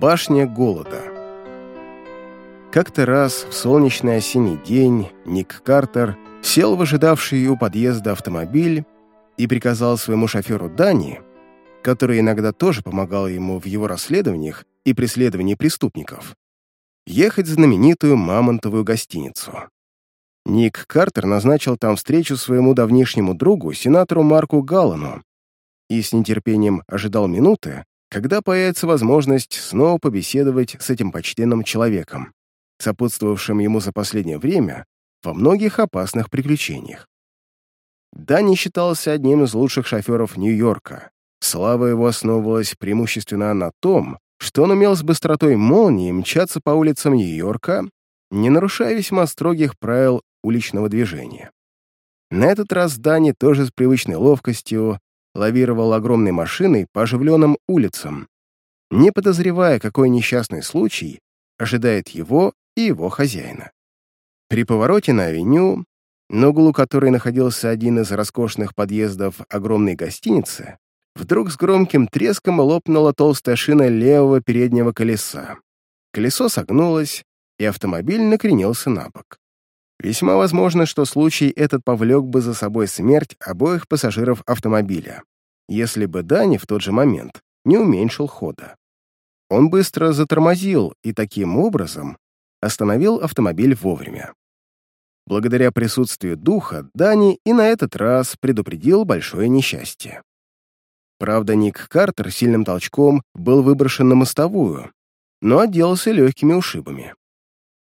Башня голода. Как-то раз в солнечный осенний день Ник Картер сел в ожидавший у подъезда автомобиль и приказал своему шоферу Дани, который иногда тоже помогал ему в его расследованиях и преследовании преступников, ехать в знаменитую Мамонтовую гостиницу. Ник Картер назначил там встречу своему давнишнему другу, сенатору Марку Галлану, и с нетерпением ожидал минуты, когда появится возможность снова побеседовать с этим почтенным человеком, сопутствовавшим ему за последнее время во многих опасных приключениях. Дани считался одним из лучших шоферов Нью-Йорка. Слава его основывалась преимущественно на том, что он умел с быстротой молнии мчаться по улицам Нью-Йорка, не нарушая весьма строгих правил уличного движения. На этот раз Дани тоже с привычной ловкостью лавировал огромной машиной по оживленным улицам, не подозревая, какой несчастный случай ожидает его и его хозяина. При повороте на авеню, на углу которой находился один из роскошных подъездов огромной гостиницы, вдруг с громким треском лопнула толстая шина левого переднего колеса. Колесо согнулось, и автомобиль накренился на бок. Весьма возможно, что случай этот повлек бы за собой смерть обоих пассажиров автомобиля, если бы Дани в тот же момент не уменьшил хода. Он быстро затормозил и таким образом остановил автомобиль вовремя. Благодаря присутствию духа Дани и на этот раз предупредил большое несчастье. Правда, Ник Картер сильным толчком был выброшен на мостовую, но отделался легкими ушибами.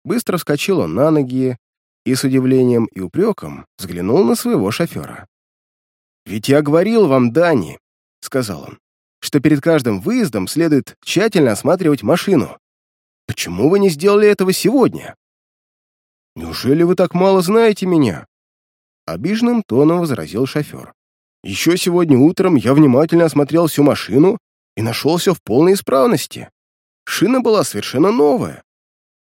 Быстро вскочил он на ноги и с удивлением и упреком взглянул на своего шофера. «Ведь я говорил вам, Дани», — сказал он, «что перед каждым выездом следует тщательно осматривать машину. Почему вы не сделали этого сегодня?» «Неужели вы так мало знаете меня?» Обиженным тоном возразил шофер. «Еще сегодня утром я внимательно осмотрел всю машину и нашел все в полной исправности. Шина была совершенно новая.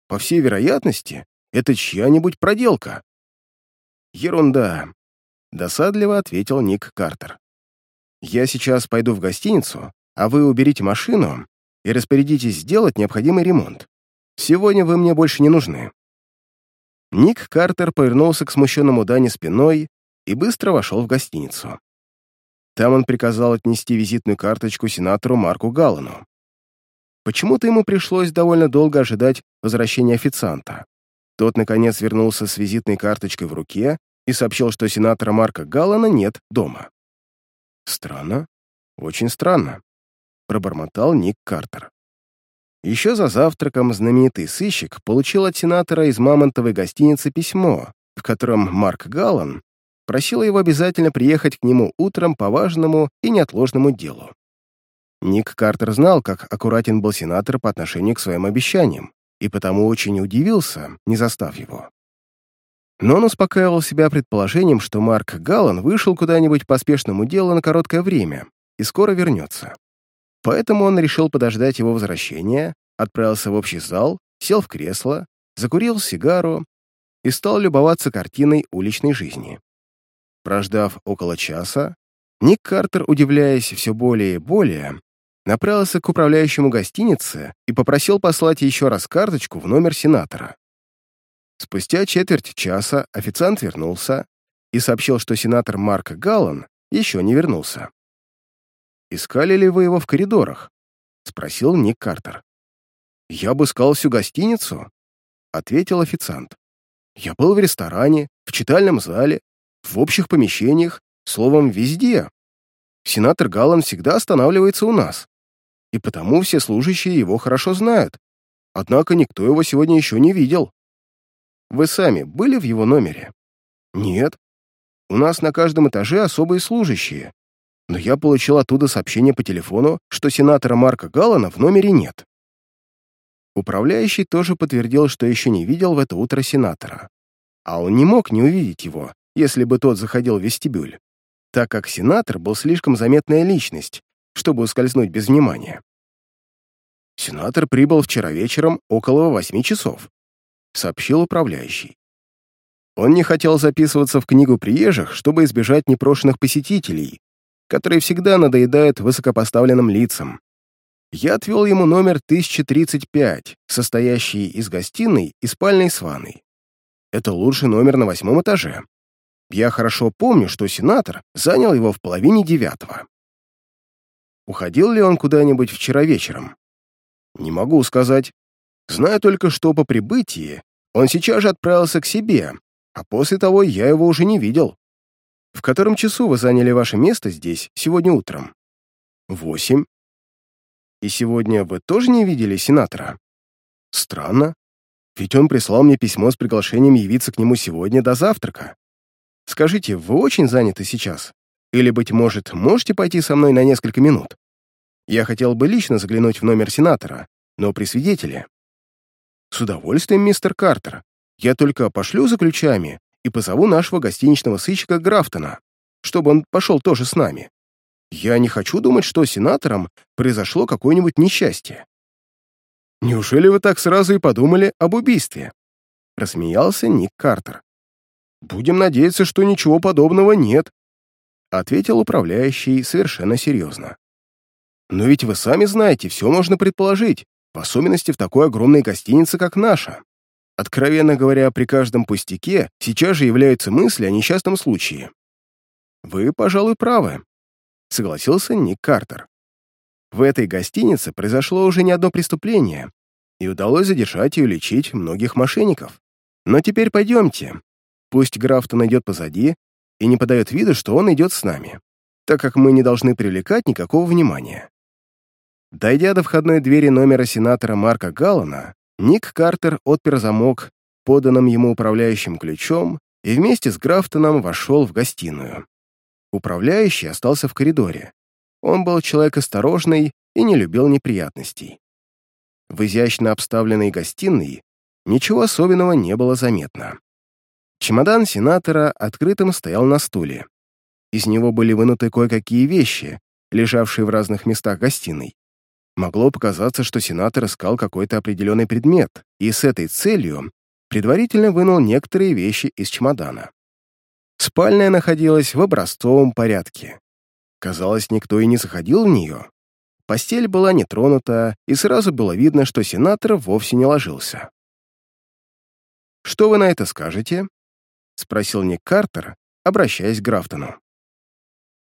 По всей вероятности, это чья-нибудь проделка». «Ерунда», — досадливо ответил Ник Картер. «Я сейчас пойду в гостиницу, а вы уберите машину и распорядитесь сделать необходимый ремонт. Сегодня вы мне больше не нужны». Ник Картер повернулся к смущенному Дане спиной и быстро вошел в гостиницу. Там он приказал отнести визитную карточку сенатору Марку Галлану. Почему-то ему пришлось довольно долго ожидать возвращения официанта. Тот, наконец, вернулся с визитной карточкой в руке и сообщил, что сенатора Марка Галлана нет дома. «Странно, очень странно», — пробормотал Ник Картер. Еще за завтраком знаменитый сыщик получил от сенатора из мамонтовой гостиницы письмо, в котором Марк Галлан просил его обязательно приехать к нему утром по важному и неотложному делу. Ник Картер знал, как аккуратен был сенатор по отношению к своим обещаниям, и потому очень удивился, не застав его. Но он успокаивал себя предположением, что Марк Галлан вышел куда-нибудь по спешному делу на короткое время и скоро вернется. Поэтому он решил подождать его возвращения, отправился в общий зал, сел в кресло, закурил сигару и стал любоваться картиной уличной жизни. Прождав около часа, Ник Картер, удивляясь все более и более, направился к управляющему гостиницы и попросил послать еще раз карточку в номер сенатора. Спустя четверть часа официант вернулся и сообщил, что сенатор Марк Галлан еще не вернулся. «Искали ли вы его в коридорах?» — спросил Ник Картер. «Я обыскал всю гостиницу», — ответил официант. «Я был в ресторане, в читальном зале, в общих помещениях, словом, везде. Сенатор Галлан всегда останавливается у нас, и потому все служащие его хорошо знают. Однако никто его сегодня еще не видел. Вы сами были в его номере? Нет. У нас на каждом этаже особые служащие, но я получил оттуда сообщение по телефону, что сенатора Марка Галлана в номере нет. Управляющий тоже подтвердил, что еще не видел в это утро сенатора. А он не мог не увидеть его, если бы тот заходил в вестибюль, так как сенатор был слишком заметная личность, чтобы ускользнуть без внимания. Сенатор прибыл вчера вечером около восьми часов, сообщил управляющий. Он не хотел записываться в книгу приезжих, чтобы избежать непрошенных посетителей, которые всегда надоедают высокопоставленным лицам. я отвел ему номер 1035, состоящий из гостиной и спальной с ванной. Это лучший номер на восьмом этаже. Я хорошо помню, что сенатор занял его в половине девятого. Уходил ли он куда-нибудь вчера вечером? Не могу сказать. Знаю только, что по прибытии он сейчас же отправился к себе, а после того я его уже не видел. В котором часу вы заняли ваше место здесь сегодня утром? Восемь. И сегодня вы тоже не видели сенатора? Странно. Ведь он прислал мне письмо с приглашением явиться к нему сегодня до завтрака. Скажите, вы очень заняты сейчас? Или, быть может, можете пойти со мной на несколько минут? Я хотел бы лично заглянуть в номер сенатора, но при свидетеле. С удовольствием, мистер Картер. Я только пошлю за ключами и позову нашего гостиничного сыщика Графтона, чтобы он пошел тоже с нами. Я не хочу думать, что сенатором произошло какое-нибудь несчастье. Неужели вы так сразу и подумали об убийстве? Рассмеялся Ник Картер. Будем надеяться, что ничего подобного нет, ответил управляющий совершенно серьезно. Но ведь вы сами знаете, все можно предположить, в особенности в такой огромной гостинице, как наша. Откровенно говоря, при каждом пустяке сейчас же являются мысли о несчастном случае. Вы, пожалуй, правы, согласился Ник Картер. В этой гостинице произошло уже не одно преступление, и удалось задержать и уличить многих мошенников. Но теперь пойдемте. Пусть Графтон идет позади и не подает вида, что он идет с нами, так как мы не должны привлекать никакого внимания. Дойдя до входной двери номера сенатора Марка Галлана, Ник Картер отпер замок поданным ему управляющим ключом и вместе с Графтоном вошел в гостиную. Управляющий остался в коридоре. Он был человек осторожный и не любил неприятностей. В изящно обставленной гостиной ничего особенного не было заметно. Чемодан сенатора открытым стоял на стуле. Из него были вынуты кое-какие вещи, лежавшие в разных местах гостиной. Могло показаться, что сенатор искал какой-то определенный предмет и с этой целью предварительно вынул некоторые вещи из чемодана. Спальная находилась в образцовом порядке. Казалось, никто и не заходил в нее. Постель была не тронута, и сразу было видно, что сенатор вовсе не ложился. «Что вы на это скажете?» — спросил Ник Картер, обращаясь к Графтону.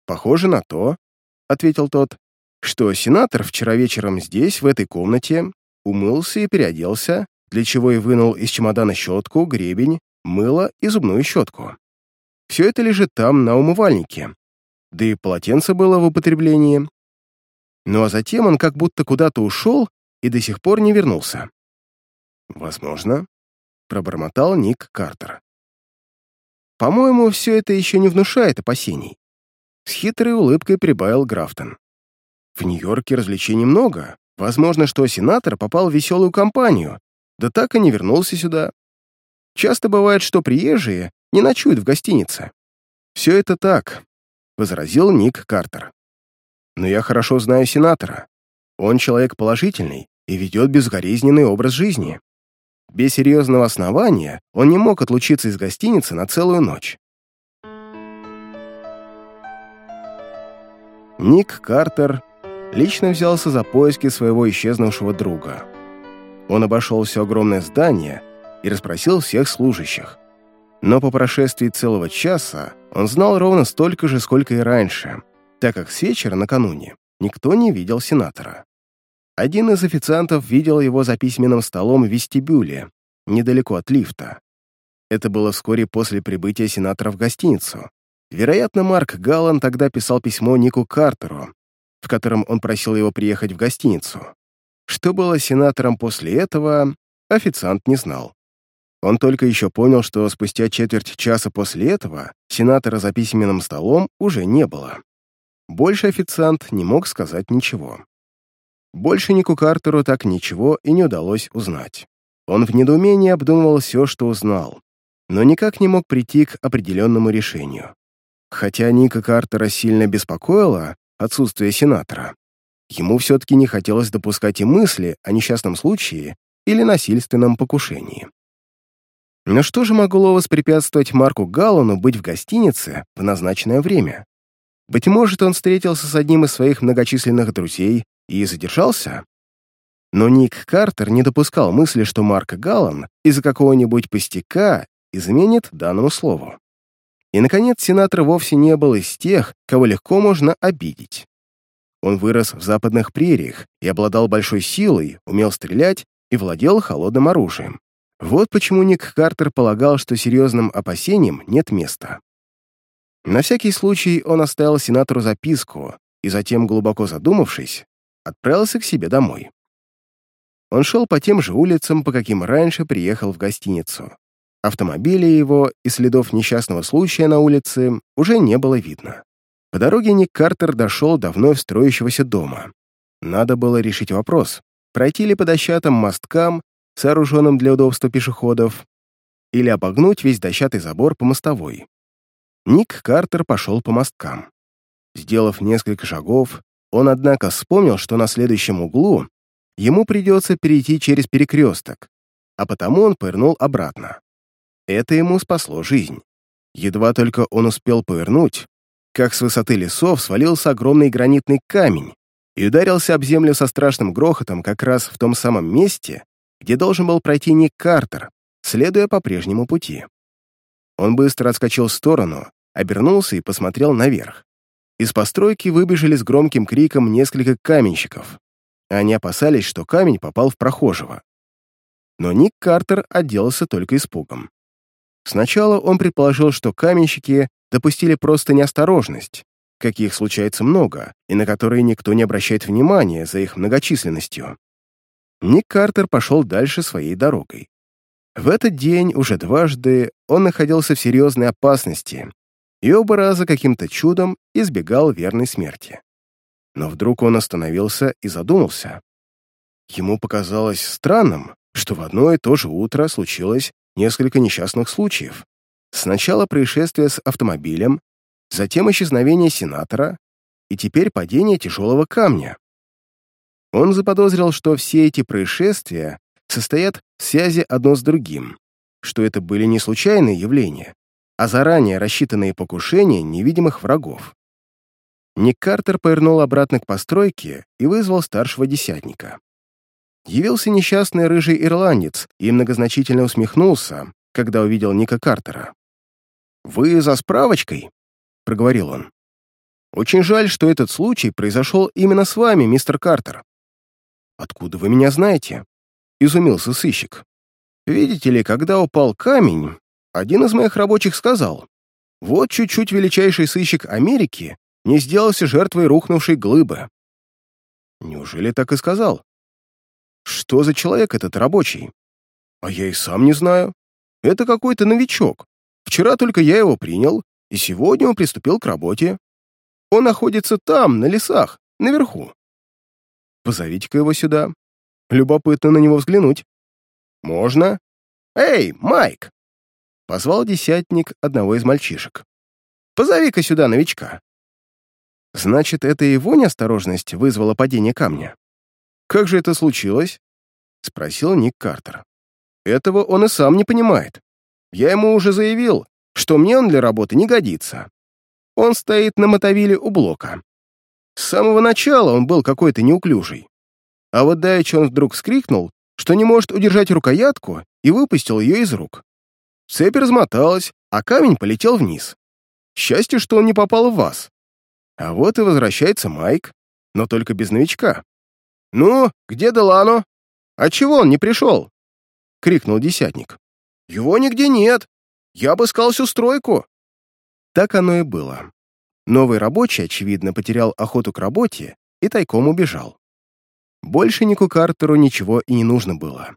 «Похоже на то», — ответил тот, что сенатор вчера вечером здесь, в этой комнате, умылся и переоделся, для чего и вынул из чемодана щетку, гребень, мыло и зубную щетку. Все это лежит там, на умывальнике. Да и полотенце было в употреблении. Ну а затем он как будто куда-то ушел и до сих пор не вернулся. «Возможно», — пробормотал Ник Картер. «По-моему, все это еще не внушает опасений». С хитрой улыбкой прибавил Графтон. В Нью-Йорке развлечений много. Возможно, что сенатор попал в веселую компанию, да так и не вернулся сюда. Часто бывает, что приезжие не ночуют в гостинице. Все это так, — возразил Ник Картер. Но я хорошо знаю сенатора. Он человек положительный и ведет безгоризненный образ жизни. Без серьезного основания он не мог отлучиться из гостиницы на целую ночь. Ник Картер лично взялся за поиски своего исчезнувшего друга. Он обошел все огромное здание и расспросил всех служащих. Но по прошествии целого часа он знал ровно столько же, сколько и раньше, так как с вечера накануне никто не видел сенатора. Один из официантов видел его за письменным столом в вестибюле, недалеко от лифта. Это было вскоре после прибытия сенатора в гостиницу. Вероятно, Марк Галлан тогда писал письмо Нику Картеру, в котором он просил его приехать в гостиницу. Что было сенатором после этого, официант не знал. Он только еще понял, что спустя четверть часа после этого сенатора за письменным столом уже не было. Больше официант не мог сказать ничего. Больше Нику Картеру так ничего и не удалось узнать. Он в недоумении обдумывал все, что узнал, но никак не мог прийти к определенному решению. Хотя Ника Картера сильно беспокоило, отсутствие сенатора. Ему все-таки не хотелось допускать и мысли о несчастном случае или насильственном покушении. Но что же могло воспрепятствовать Марку Галлану быть в гостинице в назначенное время? Быть может, он встретился с одним из своих многочисленных друзей и задержался? Но Ник Картер не допускал мысли, что Марк Галлан из-за какого-нибудь пустяка изменит данному слову. И, наконец, сенатор вовсе не был из тех, кого легко можно обидеть. Он вырос в западных прериях и обладал большой силой, умел стрелять и владел холодным оружием. Вот почему Ник Картер полагал, что серьезным опасениям нет места. На всякий случай он оставил сенатору записку и затем, глубоко задумавшись, отправился к себе домой. Он шел по тем же улицам, по каким раньше приехал в гостиницу. Автомобиля его и следов несчастного случая на улице уже не было видно. По дороге Ник Картер дошел до вновь строящегося дома. Надо было решить вопрос, пройти ли по дощатым мосткам, сооруженным для удобства пешеходов, или обогнуть весь дощатый забор по мостовой. Ник Картер пошел по мосткам. Сделав несколько шагов, он, однако, вспомнил, что на следующем углу ему придется перейти через перекресток, а потому он повернул обратно. Это ему спасло жизнь. Едва только он успел повернуть, как с высоты лесов свалился огромный гранитный камень и ударился об землю со страшным грохотом как раз в том самом месте, где должен был пройти Ник Картер, следуя по прежнему пути. Он быстро отскочил в сторону, обернулся и посмотрел наверх. Из постройки выбежали с громким криком несколько каменщиков. Они опасались, что камень попал в прохожего. Но Ник Картер отделался только испугом. Сначала он предположил, что каменщики допустили просто неосторожность, каких случается много, и на которые никто не обращает внимания за их многочисленностью. Ник Картер пошел дальше своей дорогой. В этот день уже дважды он находился в серьезной опасности и оба раза каким-то чудом избегал верной смерти. Но вдруг он остановился и задумался. Ему показалось странным, что в одно и то же утро случилось несколько несчастных случаев. Сначала происшествие с автомобилем, затем исчезновение сенатора и теперь падение тяжелого камня. Он заподозрил, что все эти происшествия состоят в связи одно с другим, что это были не случайные явления, а заранее рассчитанные покушения невидимых врагов. Ник Картер повернул обратно к постройке и вызвал старшего десятника. Явился несчастный рыжий ирландец и многозначительно усмехнулся, когда увидел Ника Картера. «Вы за справочкой?» — проговорил он. «Очень жаль, что этот случай произошел именно с вами, мистер Картер». «Откуда вы меня знаете?» — изумился сыщик. «Видите ли, когда упал камень, один из моих рабочих сказал, «Вот чуть-чуть величайший сыщик Америки не сделался жертвой рухнувшей глыбы». Неужели так и сказал? Что за человек этот рабочий? А я и сам не знаю. Это какой-то новичок. Вчера только я его принял, и сегодня он приступил к работе. Он находится там, на лесах, наверху. Позовите-ка его сюда. Любопытно на него взглянуть. Можно? Эй, Майк! Позвал десятник одного из мальчишек. Позови-ка сюда новичка. Значит, это его неосторожность вызвала падение камня? Как же это случилось? Спросил Ник Картер. Этого он и сам не понимает. Я ему уже заявил, что мне он для работы не годится. Он стоит на мотовиле у блока. С самого начала он был какой-то неуклюжий. А вот давеча он вдруг вскрикнул, что не может удержать рукоятку, и выпустил ее из рук. Цепь размоталась, а камень полетел вниз. Счастье, что он не попал в вас. А вот и возвращается Майк, но только без новичка. «Ну, где Делано? А чего он не пришел?» — крикнул десятник. «Его нигде нет. Я обыскал всю стройку». Так оно и было. Новый рабочий, очевидно, потерял охоту к работе и тайком убежал. Больше Нику Картеру ничего и не нужно было.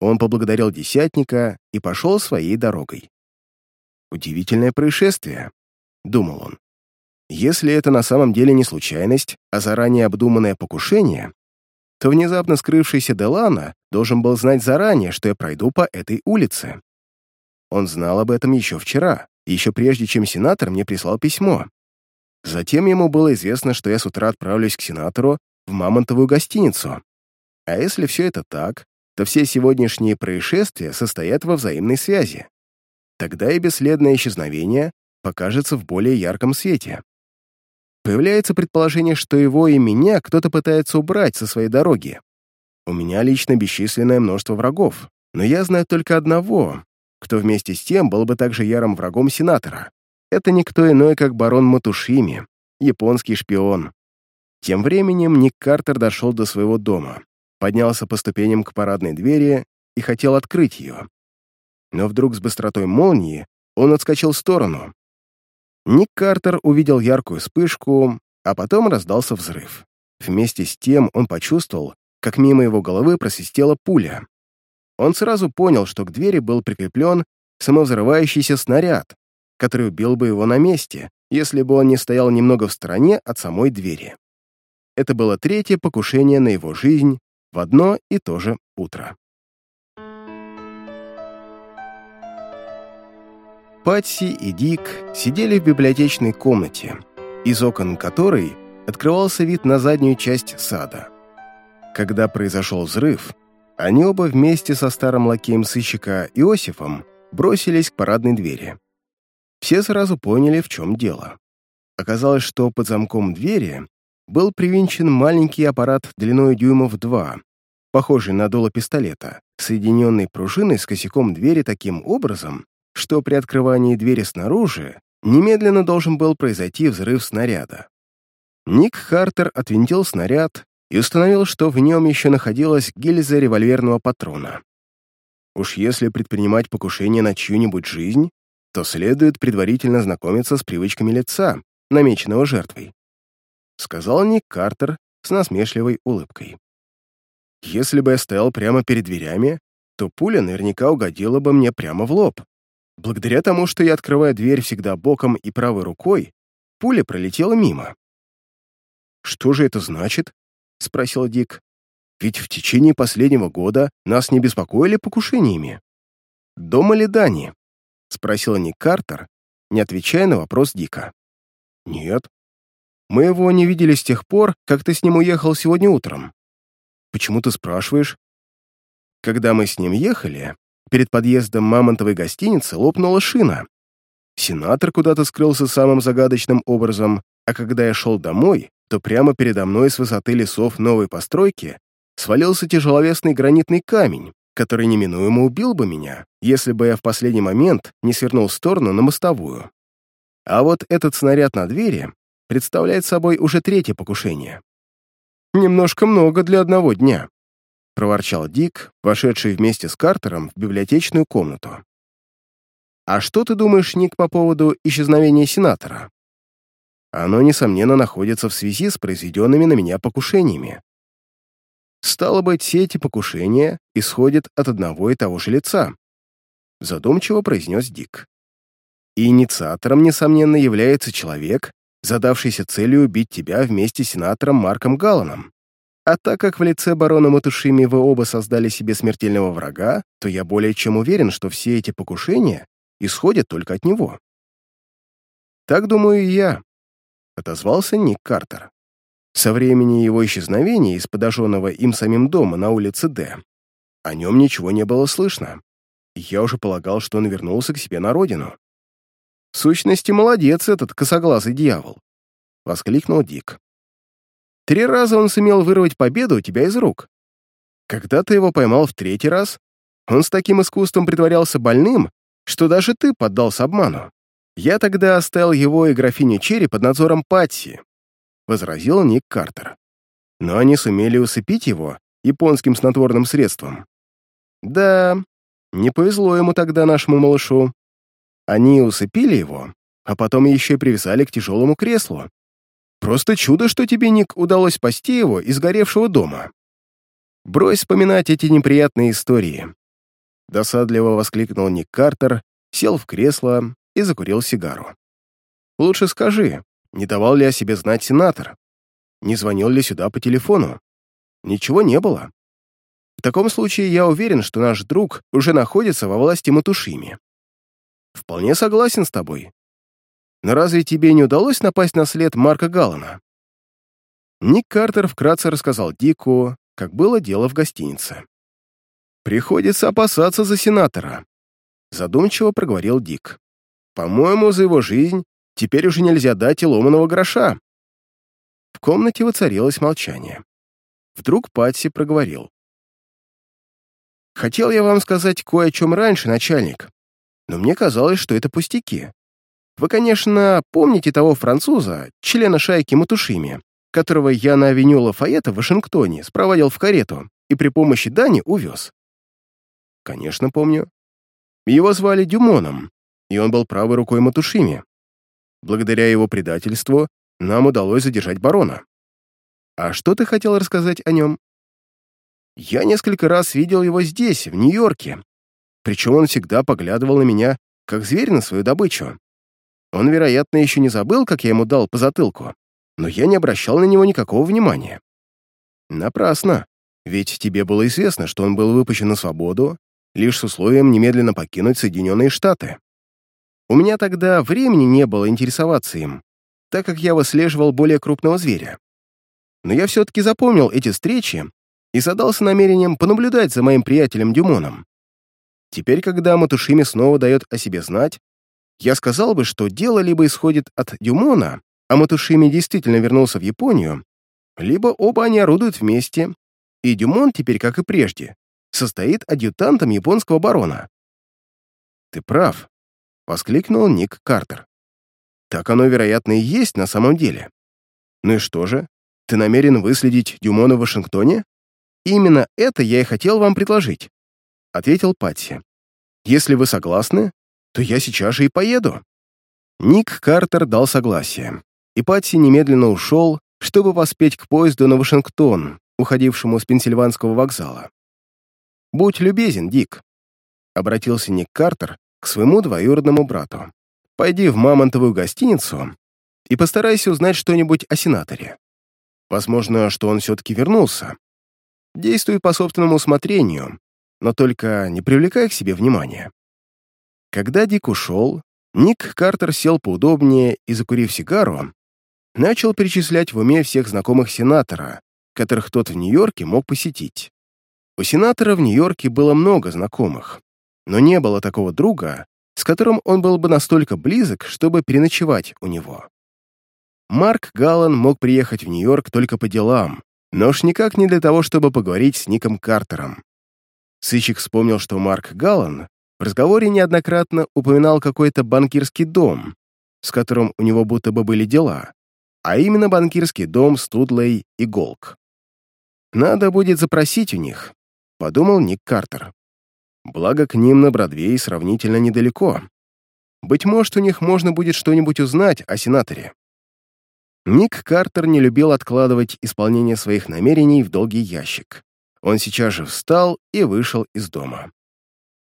Он поблагодарил десятника и пошел своей дорогой. «Удивительное происшествие», — думал он. «Если это на самом деле не случайность, а заранее обдуманное покушение, то внезапно скрывшийся Делана должен был знать заранее, что я пройду по этой улице. Он знал об этом еще вчера, еще прежде, чем сенатор мне прислал письмо. Затем ему было известно, что я с утра отправлюсь к сенатору в мамонтовую гостиницу. А если все это так, то все сегодняшние происшествия состоят во взаимной связи. Тогда и бесследное исчезновение покажется в более ярком свете. Появляется предположение, что его и меня кто-то пытается убрать со своей дороги. У меня лично бесчисленное множество врагов, но я знаю только одного, кто вместе с тем был бы также ярым врагом сенатора. Это никто иной, как барон Матушими, японский шпион. Тем временем Ник Картер дошел до своего дома, поднялся по ступеням к парадной двери и хотел открыть ее. Но вдруг с быстротой молнии он отскочил в сторону. Ник Картер увидел яркую вспышку, а потом раздался взрыв. Вместе с тем он почувствовал, как мимо его головы просвистела пуля. Он сразу понял, что к двери был прикреплен самовзрывающийся снаряд, который убил бы его на месте, если бы он не стоял немного в стороне от самой двери. Это было третье покушение на его жизнь в одно и то же утро. Патси и Дик сидели в библиотечной комнате, из окон которой открывался вид на заднюю часть сада. Когда произошел взрыв, они оба вместе со старым лакеем сыщика Иосифом бросились к парадной двери. Все сразу поняли, в чем дело. Оказалось, что под замком двери был привинчен маленький аппарат длиной дюймов 2, похожий на дуло пистолета, соединенный пружиной с косяком двери таким образом, что при открывании двери снаружи немедленно должен был произойти взрыв снаряда. Ник Хартер отвинтил снаряд и установил, что в нем еще находилась гильза револьверного патрона. Уж если предпринимать покушение на чью-нибудь жизнь, то следует предварительно знакомиться с привычками лица, намеченного жертвой. Сказал Ник Картер с насмешливой улыбкой. Если бы я стоял прямо перед дверями, то пуля наверняка угодила бы мне прямо в лоб. Благодаря тому, что я открываю дверь всегда боком и правой рукой, пуля пролетела мимо. «Что же это значит?» — спросил Дик. «Ведь в течение последнего года нас не беспокоили покушениями». «Дома ли Дани?» — спросил Ник Картер, не отвечая на вопрос Дика. «Нет. Мы его не видели с тех пор, как ты с ним уехал сегодня утром. Почему ты спрашиваешь?» Когда мы с ним ехали, перед подъездом Мамонтовой гостиницы лопнула шина. Сенатор куда-то скрылся самым загадочным образом, а когда я шел домой, то прямо передо мной с высоты лесов новой постройки свалился тяжеловесный гранитный камень, который неминуемо убил бы меня, если бы я в последний момент не свернул в сторону на мостовую. А вот этот снаряд на двери представляет собой уже третье покушение. Немножко много для одного дня проворчал Дик, вошедший вместе с Картером в библиотечную комнату. «А что ты думаешь, Ник, по поводу исчезновения сенатора?» «Оно, несомненно, находится в связи с произведенными на меня покушениями. Стало быть, все эти покушения исходят от одного и того же лица», задумчиво произнес Дик. «И инициатором, несомненно, является человек, задавшийся целью убить тебя вместе с сенатором Марком Галланом. А так как в лице барона Матушими вы оба создали себе смертельного врага, то я более чем уверен, что все эти покушения исходят только от него. Так думаю и я, — отозвался Ник Картер. Со времени его исчезновения из подожженного им самим дома на улице Д о нем ничего не было слышно. Я уже полагал, что он вернулся к себе на родину. В сущности, молодец этот косоглазый дьявол, — воскликнул Дик. Три раза он сумел вырвать победу у тебя из рук. Когда ты его поймал в третий раз, он с таким искусством притворялся больным, что даже ты поддался обману. Я тогда оставил его и графиню Черри под надзором Патси, — возразил Ник Картер. Но они сумели усыпить его японским снотворным средством. Да, не повезло ему тогда нашему малышу. Они усыпили его, а потом еще и привязали к тяжелому креслу. Просто чудо, что тебе, Ник, удалось спасти его из горевшего дома. Брось вспоминать эти неприятные истории. Досадливо воскликнул Ник Картер, сел в кресло и закурил сигару. Лучше скажи, не давал ли о себе знать сенатор? Не звонил ли сюда по телефону? Ничего не было. В таком случае я уверен, что наш друг уже находится во власти Матушими. Вполне согласен с тобой. Но разве тебе не удалось напасть на след Марка Галлана?» Ник Картер вкратце рассказал Дику, как было дело в гостинице. «Приходится опасаться за сенатора», — задумчиво проговорил Дик. «По-моему, за его жизнь теперь уже нельзя дать и ломаного гроша. В комнате воцарилось молчание. Вдруг Патси проговорил. «Хотел я вам сказать кое о чем раньше, начальник, но мне казалось, что это пустяки. Вы, конечно, помните того француза, члена шайки Матушими, которого я на авеню Лафайета в Вашингтоне спроводил в карету и при помощи Дани увез?» «Конечно, помню. Его звали Дюмоном, и он был правой рукой Матушими. Благодаря его предательству нам удалось задержать барона. А что ты хотел рассказать о нем? Я несколько раз видел его здесь, в Нью-Йорке. Причем он всегда поглядывал на меня, как зверь на свою добычу. Он, вероятно, еще не забыл, как я ему дал по затылку, но я не обращал на него никакого внимания. Напрасно, ведь тебе было известно, что он был выпущен на свободу лишь с условием немедленно покинуть Соединенные Штаты. У меня тогда времени не было интересоваться им, так как я выслеживал более крупного зверя но я все-таки запомнил эти встречи и задался намерением понаблюдать за моим приятелем Дюмоном. Теперь, когда Матушими снова дает о себе знать, я сказал бы, что дело либо исходит от Дюмона, а Матушими действительно вернулся в Японию, либо оба они орудуют вместе, и Дюмон теперь, как и прежде, состоит адъютантом японского барона. «Ты прав», — воскликнул Ник Картер. «Так оно, вероятно, и есть на самом деле. Ну и что же? Ты намерен выследить Дюмона в Вашингтоне? Именно это я и хотел вам предложить, ответил Патси. Если вы согласны, то я сейчас же и поеду. Ник Картер дал согласие, и Патси немедленно ушел, чтобы поспеть к поезду на Вашингтон, уходившему с Пенсильванского вокзала. «Будь любезен, Дик», — обратился Ник Картер к своему двоюродному брату. «Пойди в мамонтовую гостиницу и постарайся узнать что-нибудь о сенаторе. Возможно, что он все-таки вернулся. Действуй по собственному усмотрению, но только не привлекай к себе внимания. Когда Дик ушел, Ник Картер сел поудобнее и, закурив сигару, начал перечислять в уме всех знакомых сенатора, которых тот в Нью-Йорке мог посетить. У сенатора в Нью-Йорке было много знакомых, но не было такого друга, с которым он был бы настолько близок, чтобы переночевать у него. Марк Галлан мог приехать в Нью-Йорк только по делам, но уж никак не для того, чтобы поговорить с Ником Картером. Сыщик вспомнил, что Марк Галлан в разговоре неоднократно упоминал какой-то банкирский дом, с которым у него будто бы были дела, а именно банкирский дом Студлей и Голк. «Надо будет запросить у них», — подумал Ник Картер. Благо, к ним на Бродвее сравнительно недалеко. Быть может, у них можно будет что-нибудь узнать о сенаторе. Ник Картер не любил откладывать исполнение своих намерений в долгий ящик. Он сейчас же встал и вышел из дома.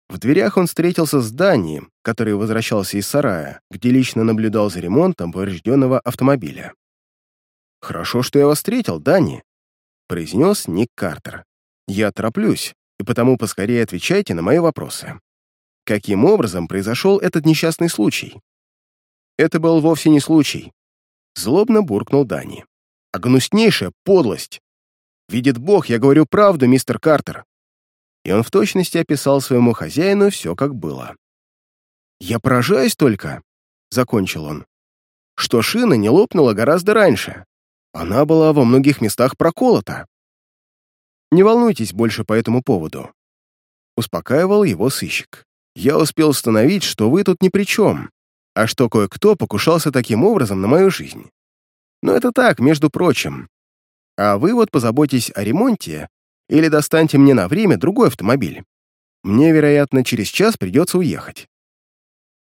В дверях он встретился с Данием, который возвращался из сарая, где лично наблюдал за ремонтом поврежденного автомобиля. «Хорошо, что я вас встретил, Дани», — произнес Ник Картер. «Я тороплюсь, и потому поскорее отвечайте на мои вопросы. Каким образом произошел этот несчастный случай?» «Это был вовсе не случай», Злобно буркнул Дани. «А гнуснейшая подлость! Видит Бог, я говорю правду, мистер Картер!» И он в точности описал своему хозяину все, как было. «Я поражаюсь только», — закончил он, «что шина не лопнула гораздо раньше. Она была во многих местах проколота. Не волнуйтесь больше по этому поводу», — успокаивал его сыщик. «Я успел установить, что вы тут ни при чем, а что кое-кто покушался таким образом на мою жизнь. Но это так, между прочим. А вы вот позаботьтесь о ремонте или достаньте мне на время другой автомобиль. Мне, вероятно, через час придется уехать».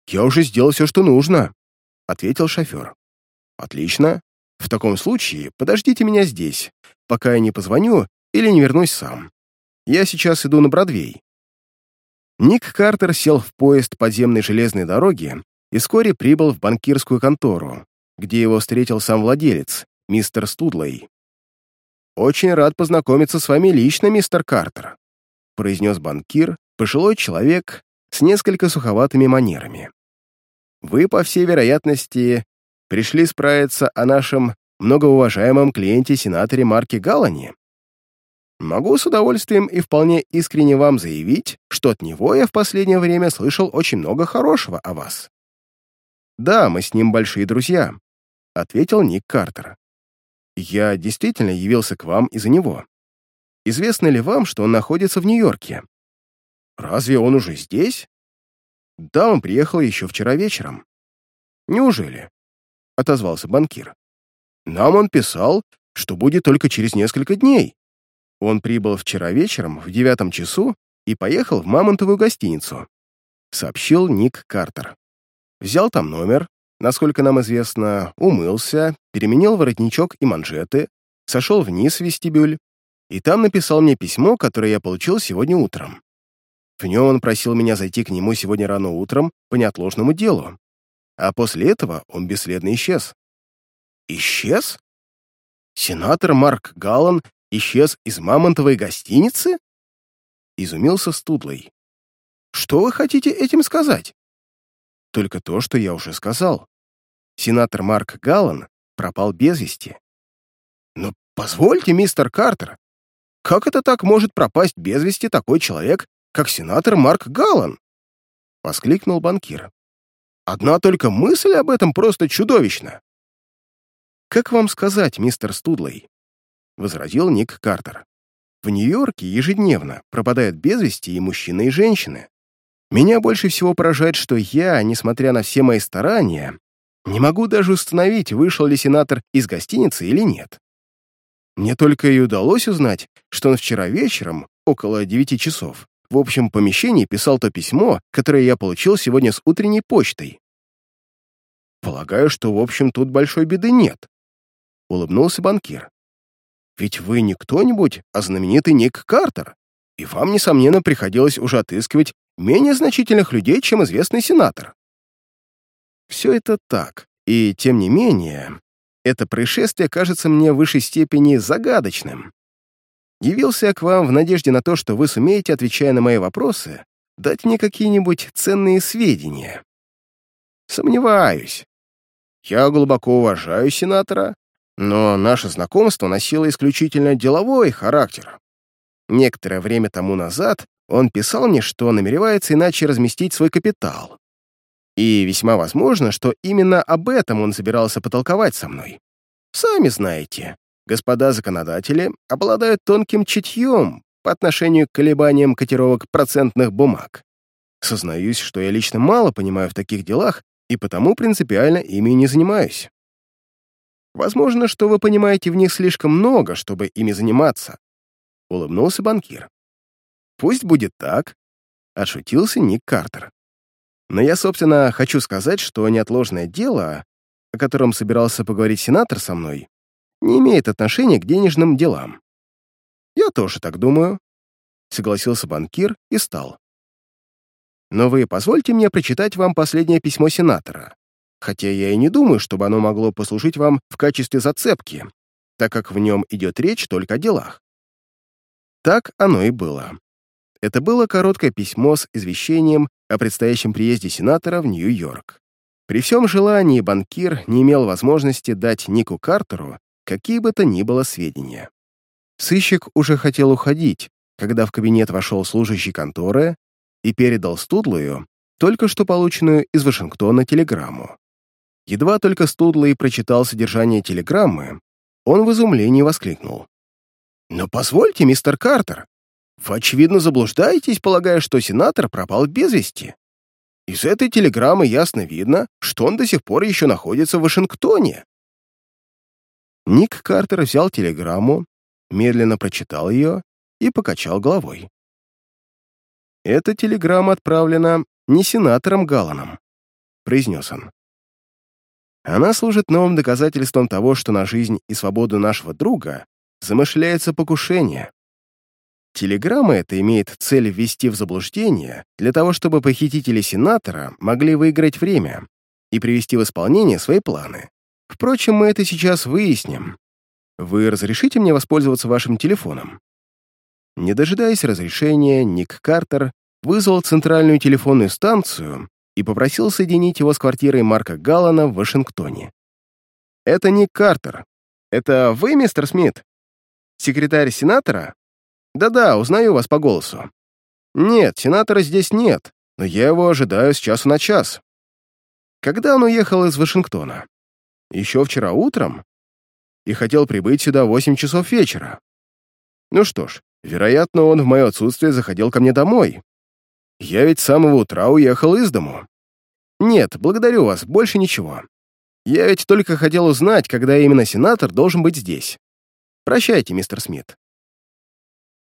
«Я уже сделал все, что нужно», — ответил шофер. «Отлично. В таком случае подождите меня здесь, пока я не позвоню или не вернусь сам. Я сейчас иду на Бродвей». Ник Картер сел в поезд подземной железной дороги и вскоре прибыл в банкирскую контору, где его встретил сам владелец, мистер Студлей. «Очень рад познакомиться с вами лично, мистер Картер», произнес банкир, пожилой человек с несколько суховатыми манерами. «Вы, по всей вероятности, пришли справиться о нашем многоуважаемом клиенте-сенаторе Марке Галлане? Могу с удовольствием и вполне искренне вам заявить, что от него я в последнее время слышал очень много хорошего о вас. «Да, мы с ним большие друзья», — ответил Ник Картер. Я действительно явился к вам из-за него. Известно ли вам, что он находится в Нью-Йорке? Разве он уже здесь? Да, он приехал еще вчера вечером. Неужели? Отозвался банкир. Нам он писал, что будет только через несколько дней. Он прибыл вчера вечером в девятом часу и поехал в Мамонтовую гостиницу, сообщил Ник Картер. Взял там номер, насколько нам известно, умылся, переменил воротничок и манжеты, сошел вниз в вестибюль и там написал мне письмо, которое я получил сегодня утром. В нем он просил меня зайти к нему сегодня рано утром по неотложному делу, а после этого он бесследно исчез. Исчез? Сенатор Марк Галлан исчез из мамонтовой гостиницы? Изумился Студлой. Что вы хотите этим сказать? Только то, что я уже сказал. Сенатор Марк Галлан пропал без вести. Но позвольте, мистер Картер, как это так может пропасть без вести такой человек, как сенатор Марк Галлан? Воскликнул банкир. Одна только мысль об этом просто чудовищна. «Как вам сказать, мистер Студлей?» — возразил Ник Картер. «В Нью-Йорке ежедневно пропадают без вести и мужчины, и женщины. Меня больше всего поражает, что я, несмотря на все мои старания, не могу даже установить, вышел ли сенатор из гостиницы или нет. Мне только и удалось узнать, что он вчера вечером, около девяти часов, в общем помещении писал то письмо, которое я получил сегодня с утренней почтой. Полагаю, что, в общем, тут большой беды нет. Улыбнулся банкир. Ведь вы не кто-нибудь, а знаменитый Ник Картер, и вам, несомненно, приходилось уже отыскивать менее значительных людей, чем известный сенатор. Все это так, и тем не менее, это происшествие кажется мне в высшей степени загадочным. Явился я к вам в надежде на то, что вы сумеете, отвечая на мои вопросы, дать мне какие-нибудь ценные сведения. Сомневаюсь. Я глубоко уважаю сенатора, но наше знакомство носило исключительно деловой характер. Некоторое время тому назад он писал мне, что намеревается иначе разместить свой капитал. И весьма возможно, что именно об этом он собирался потолковать со мной. Сами знаете, господа законодатели обладают тонким чутьем по отношению к колебаниям котировок процентных бумаг. Сознаюсь, что я лично мало понимаю в таких делах и потому принципиально ими не занимаюсь. Возможно, что вы понимаете в них слишком много, чтобы ими заниматься. Улыбнулся банкир. Пусть будет так, отшутился Ник Картер. Но я, собственно, хочу сказать, что неотложное дело, о котором собирался поговорить сенатор со мной, не имеет отношения к денежным делам. Я тоже так думаю, согласился банкир и стал. Но вы позвольте мне прочитать вам последнее письмо сенатора, хотя я и не думаю, чтобы оно могло послужить вам в качестве зацепки, так как в нем идет речь только о делах. Так оно и было. Это было короткое письмо с извещением о предстоящем приезде сенатора в Нью-Йорк. При всем желании банкир не имел возможности дать Нику Картеру какие бы то ни было сведения. Сыщик уже хотел уходить, когда в кабинет вошел служащий конторы и передал Студлою только что полученную из Вашингтона телеграмму. Едва только Студлый прочитал содержание телеграммы, он в изумлении воскликнул. «Но позвольте, мистер Картер, вы, очевидно, заблуждаетесь, полагая, что сенатор пропал без вести. Из этой телеграммы ясно видно, что он до сих пор еще находится в Вашингтоне. Ник Картер взял телеграмму, медленно прочитал ее и покачал головой. «Эта телеграмма отправлена не сенатором Галланом», — произнес он. «Она служит новым доказательством того, что на жизнь и свободу нашего друга замышляется покушение. Телеграмма эта имеет цель ввести в заблуждение для того, чтобы похитители сенатора могли выиграть время и привести в исполнение свои планы. Впрочем, мы это сейчас выясним. Вы разрешите мне воспользоваться вашим телефоном?» Не дожидаясь разрешения, Ник Картер вызвал центральную телефонную станцию и попросил соединить его с квартирой Марка Галлана в Вашингтоне. «Это Ник Картер. Это вы, мистер Смит? Секретарь сенатора?» «Да-да, узнаю вас по голосу». «Нет, сенатора здесь нет, но я его ожидаю с часу на час». «Когда он уехал из Вашингтона?» «Еще вчера утром?» и хотел прибыть сюда в 8 часов вечера. Ну что ж, вероятно, он в мое отсутствие заходил ко мне домой. Я ведь с самого утра уехал из дому. Нет, благодарю вас, больше ничего. Я ведь только хотел узнать, когда именно сенатор должен быть здесь. Прощайте, мистер Смит.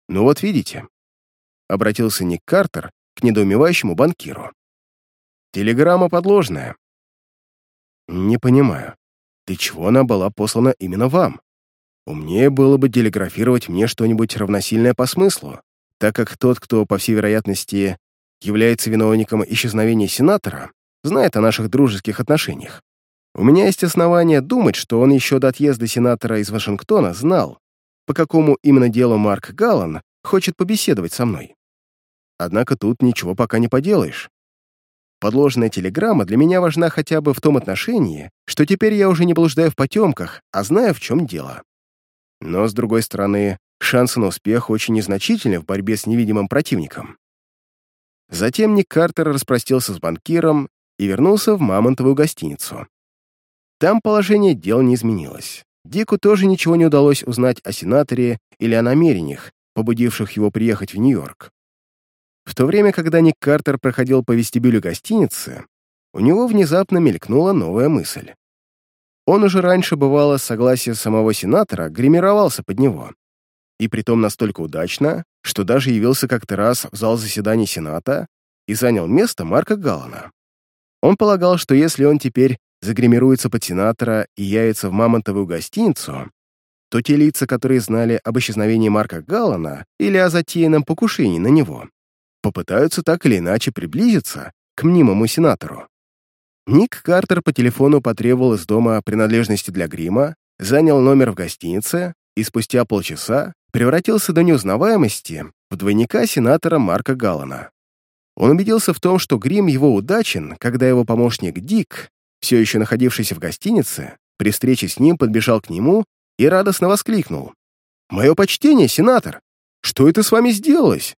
Ну вот видите, обратился Ник Картер к недоумевающему банкиру. Телеграмма подложная. Не понимаю, для чего она была послана именно вам? Умнее было бы телеграфировать мне что-нибудь равносильное по смыслу, так как тот, кто, по всей вероятности, является виновником исчезновения сенатора, знает о наших дружеских отношениях. У меня есть основания думать, что он еще до отъезда сенатора из Вашингтона знал, по какому именно делу Марк Галлан хочет побеседовать со мной. Однако тут ничего пока не поделаешь. Подложная телеграмма для меня важна хотя бы в том отношении, что теперь я уже не блуждаю в потемках, а знаю, в чем дело. Но, с другой стороны, шансы на успех очень незначительны в борьбе с невидимым противником. Затем Ник Картер распростился с банкиром и вернулся в Мамонтовую гостиницу. Там положение дел не изменилось. Дику тоже ничего не удалось узнать о сенаторе или о намерениях, побудивших его приехать в Нью-Йорк. В то время, когда Ник Картер проходил по вестибюлю гостиницы, у него внезапно мелькнула новая мысль. Он уже раньше, бывало, с согласия самого сенатора, гримировался под него. И притом настолько удачно, что даже явился как-то раз в зал заседаний Сената и занял место Марка Галлана. Он полагал, что если он теперь загримируется под сенатора и явится в мамонтовую гостиницу, то те лица, которые знали об исчезновении Марка Галлана или о затеянном покушении на него, попытаются так или иначе приблизиться к мнимому сенатору. Ник Картер по телефону потребовал из дома принадлежности для грима, занял номер в гостинице и спустя полчаса превратился до неузнаваемости в двойника сенатора Марка Галлана. Он убедился в том, что грим его удачен, когда его помощник Дик, все еще находившийся в гостинице, при встрече с ним подбежал к нему и радостно воскликнул. «Мое почтение, сенатор! Что это с вами сделалось?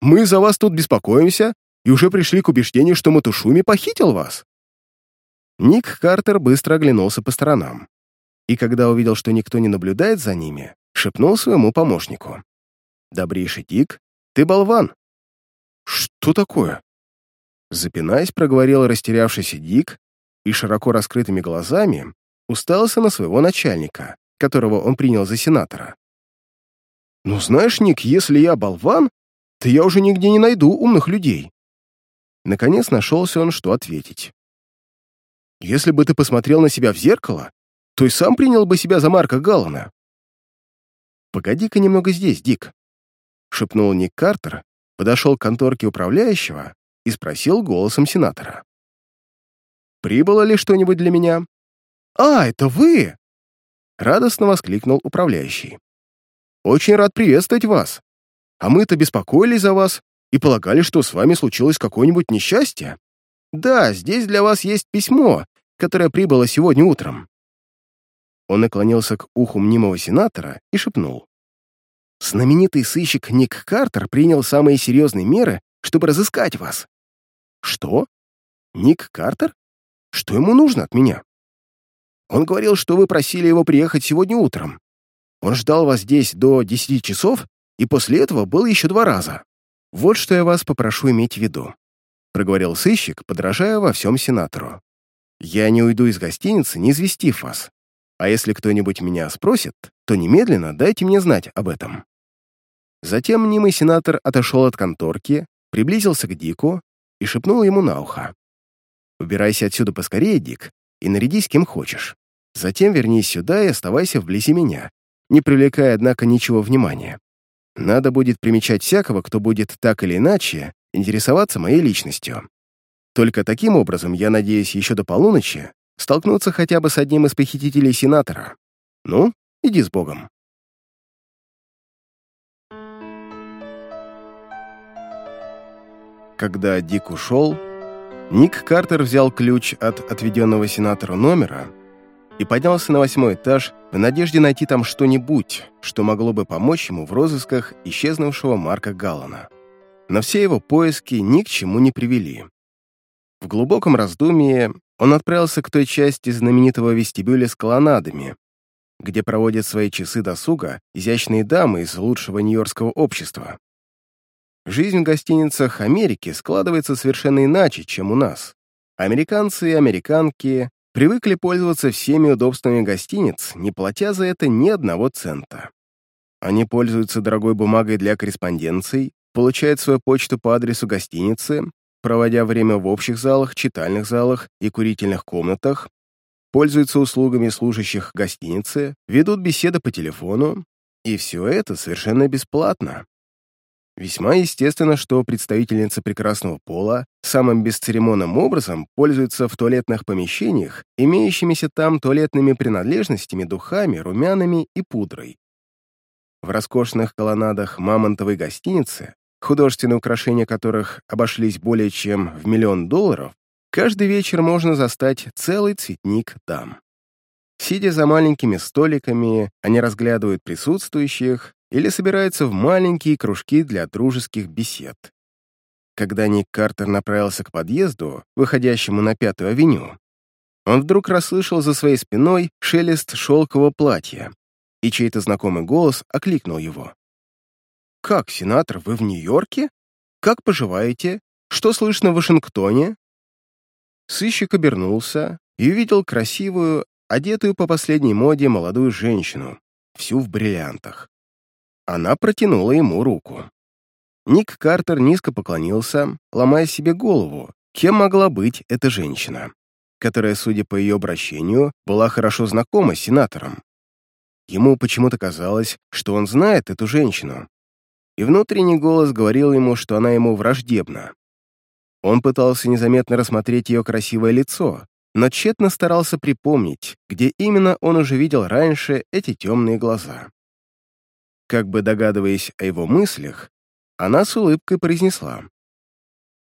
Мы за вас тут беспокоимся и уже пришли к убеждению, что Матушуми похитил вас». Ник Картер быстро оглянулся по сторонам. И когда увидел, что никто не наблюдает за ними, шепнул своему помощнику. «Добрейший Дик, ты болван!» «Что такое?» Запинаясь, проговорил растерявшийся Дик и широко раскрытыми глазами уставился на своего начальника, которого он принял за сенатора. «Ну знаешь, Ник, если я болван, то я уже нигде не найду умных людей». Наконец нашелся он, что ответить. Если бы ты посмотрел на себя в зеркало, то и сам принял бы себя за Марка Галлана. «Погоди-ка немного здесь, Дик», — шепнул Ник Картер, подошел к конторке управляющего и спросил голосом сенатора. «Прибыло ли что-нибудь для меня?» «А, это вы!» — радостно воскликнул управляющий. «Очень рад приветствовать вас. А мы-то беспокоились за вас и полагали, что с вами случилось какое-нибудь несчастье. Да, здесь для вас есть письмо, которая прибыла сегодня утром». Он наклонился к уху мнимого сенатора и шепнул. «Знаменитый сыщик Ник Картер принял самые серьезные меры, чтобы разыскать вас». «Что? Ник Картер? Что ему нужно от меня?» «Он говорил, что вы просили его приехать сегодня утром. Он ждал вас здесь до десяти часов, и после этого был еще два раза. Вот что я вас попрошу иметь в виду», — проговорил сыщик, подражая во всем сенатору. Я не уйду из гостиницы, не известив вас. А если кто-нибудь меня спросит, то немедленно дайте мне знать об этом». Затем мнимый сенатор отошел от конторки, приблизился к Дику и шепнул ему на ухо. «Убирайся отсюда поскорее, Дик, и нарядись кем хочешь. Затем вернись сюда и оставайся вблизи меня, не привлекая, однако, ничего внимания. Надо будет примечать всякого, кто будет так или иначе интересоваться моей личностью. Только таким образом я надеюсь еще до полуночи столкнуться хотя бы с одним из похитителей сенатора. Ну, иди с Богом. Когда Дик ушел, Ник Картер взял ключ от отведенного сенатору номера и поднялся на восьмой этаж в надежде найти там что-нибудь, что могло бы помочь ему в розысках исчезнувшего Марка Галлана. Но все его поиски ни к чему не привели. В глубоком раздумье он отправился к той части знаменитого вестибюля с колоннадами, где проводят свои часы досуга изящные дамы из лучшего нью-йоркского общества. Жизнь в гостиницах Америки складывается совершенно иначе, чем у нас. Американцы и американки привыкли пользоваться всеми удобствами гостиниц, не платя за это ни одного цента. Они пользуются дорогой бумагой для корреспонденций, получают свою почту по адресу гостиницы, проводя время в общих залах, читальных залах и курительных комнатах, пользуются услугами служащих гостиницы, ведут беседы по телефону, и все это совершенно бесплатно. Весьма естественно, что представительницы прекрасного пола самым бесцеремонным образом пользуются в туалетных помещениях, имеющимися там туалетными принадлежностями, духами, румянами и пудрой. В роскошных колоннадах мамонтовой гостиницы, художественные украшения которых обошлись более чем в миллион долларов, каждый вечер можно застать целый цветник дам. Сидя за маленькими столиками, они разглядывают присутствующих или собираются в маленькие кружки для дружеских бесед. Когда Ник Картер направился к подъезду, выходящему на Пятую авеню, он вдруг расслышал за своей спиной шелест шелкового платья, и чей-то знакомый голос окликнул его. «Как, сенатор, вы в Нью-Йорке? Как поживаете? Что слышно в Вашингтоне?» Сыщик обернулся и увидел красивую, одетую по последней моде молодую женщину, всю в бриллиантах. Она протянула ему руку. Ник Картер низко поклонился, ломая себе голову, кем могла быть эта женщина, которая, судя по ее обращению, была хорошо знакома с сенатором. Ему почему-то казалось, что он знает эту женщину, и внутренний голос говорил ему, что она ему враждебна. Он пытался незаметно рассмотреть ее красивое лицо, но тщетно старался припомнить, где именно он уже видел раньше эти темные глаза. Как бы догадываясь о его мыслях, она с улыбкой произнесла.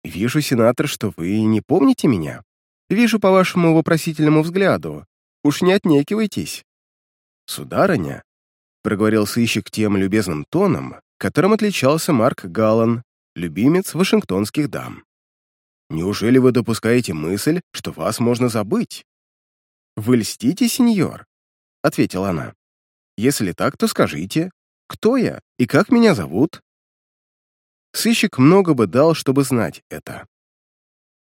«Вижу, сенатор, что вы не помните меня. Вижу по вашему вопросительному взгляду. Уж не отнекивайтесь». «Сударыня», — проговорил сыщик тем любезным тоном, которым отличался Марк Галлан, любимец вашингтонских дам. «Неужели вы допускаете мысль, что вас можно забыть?» «Вы льстите, сеньор», — ответила она. «Если так, то скажите, кто я и как меня зовут?» Сыщик много бы дал, чтобы знать это.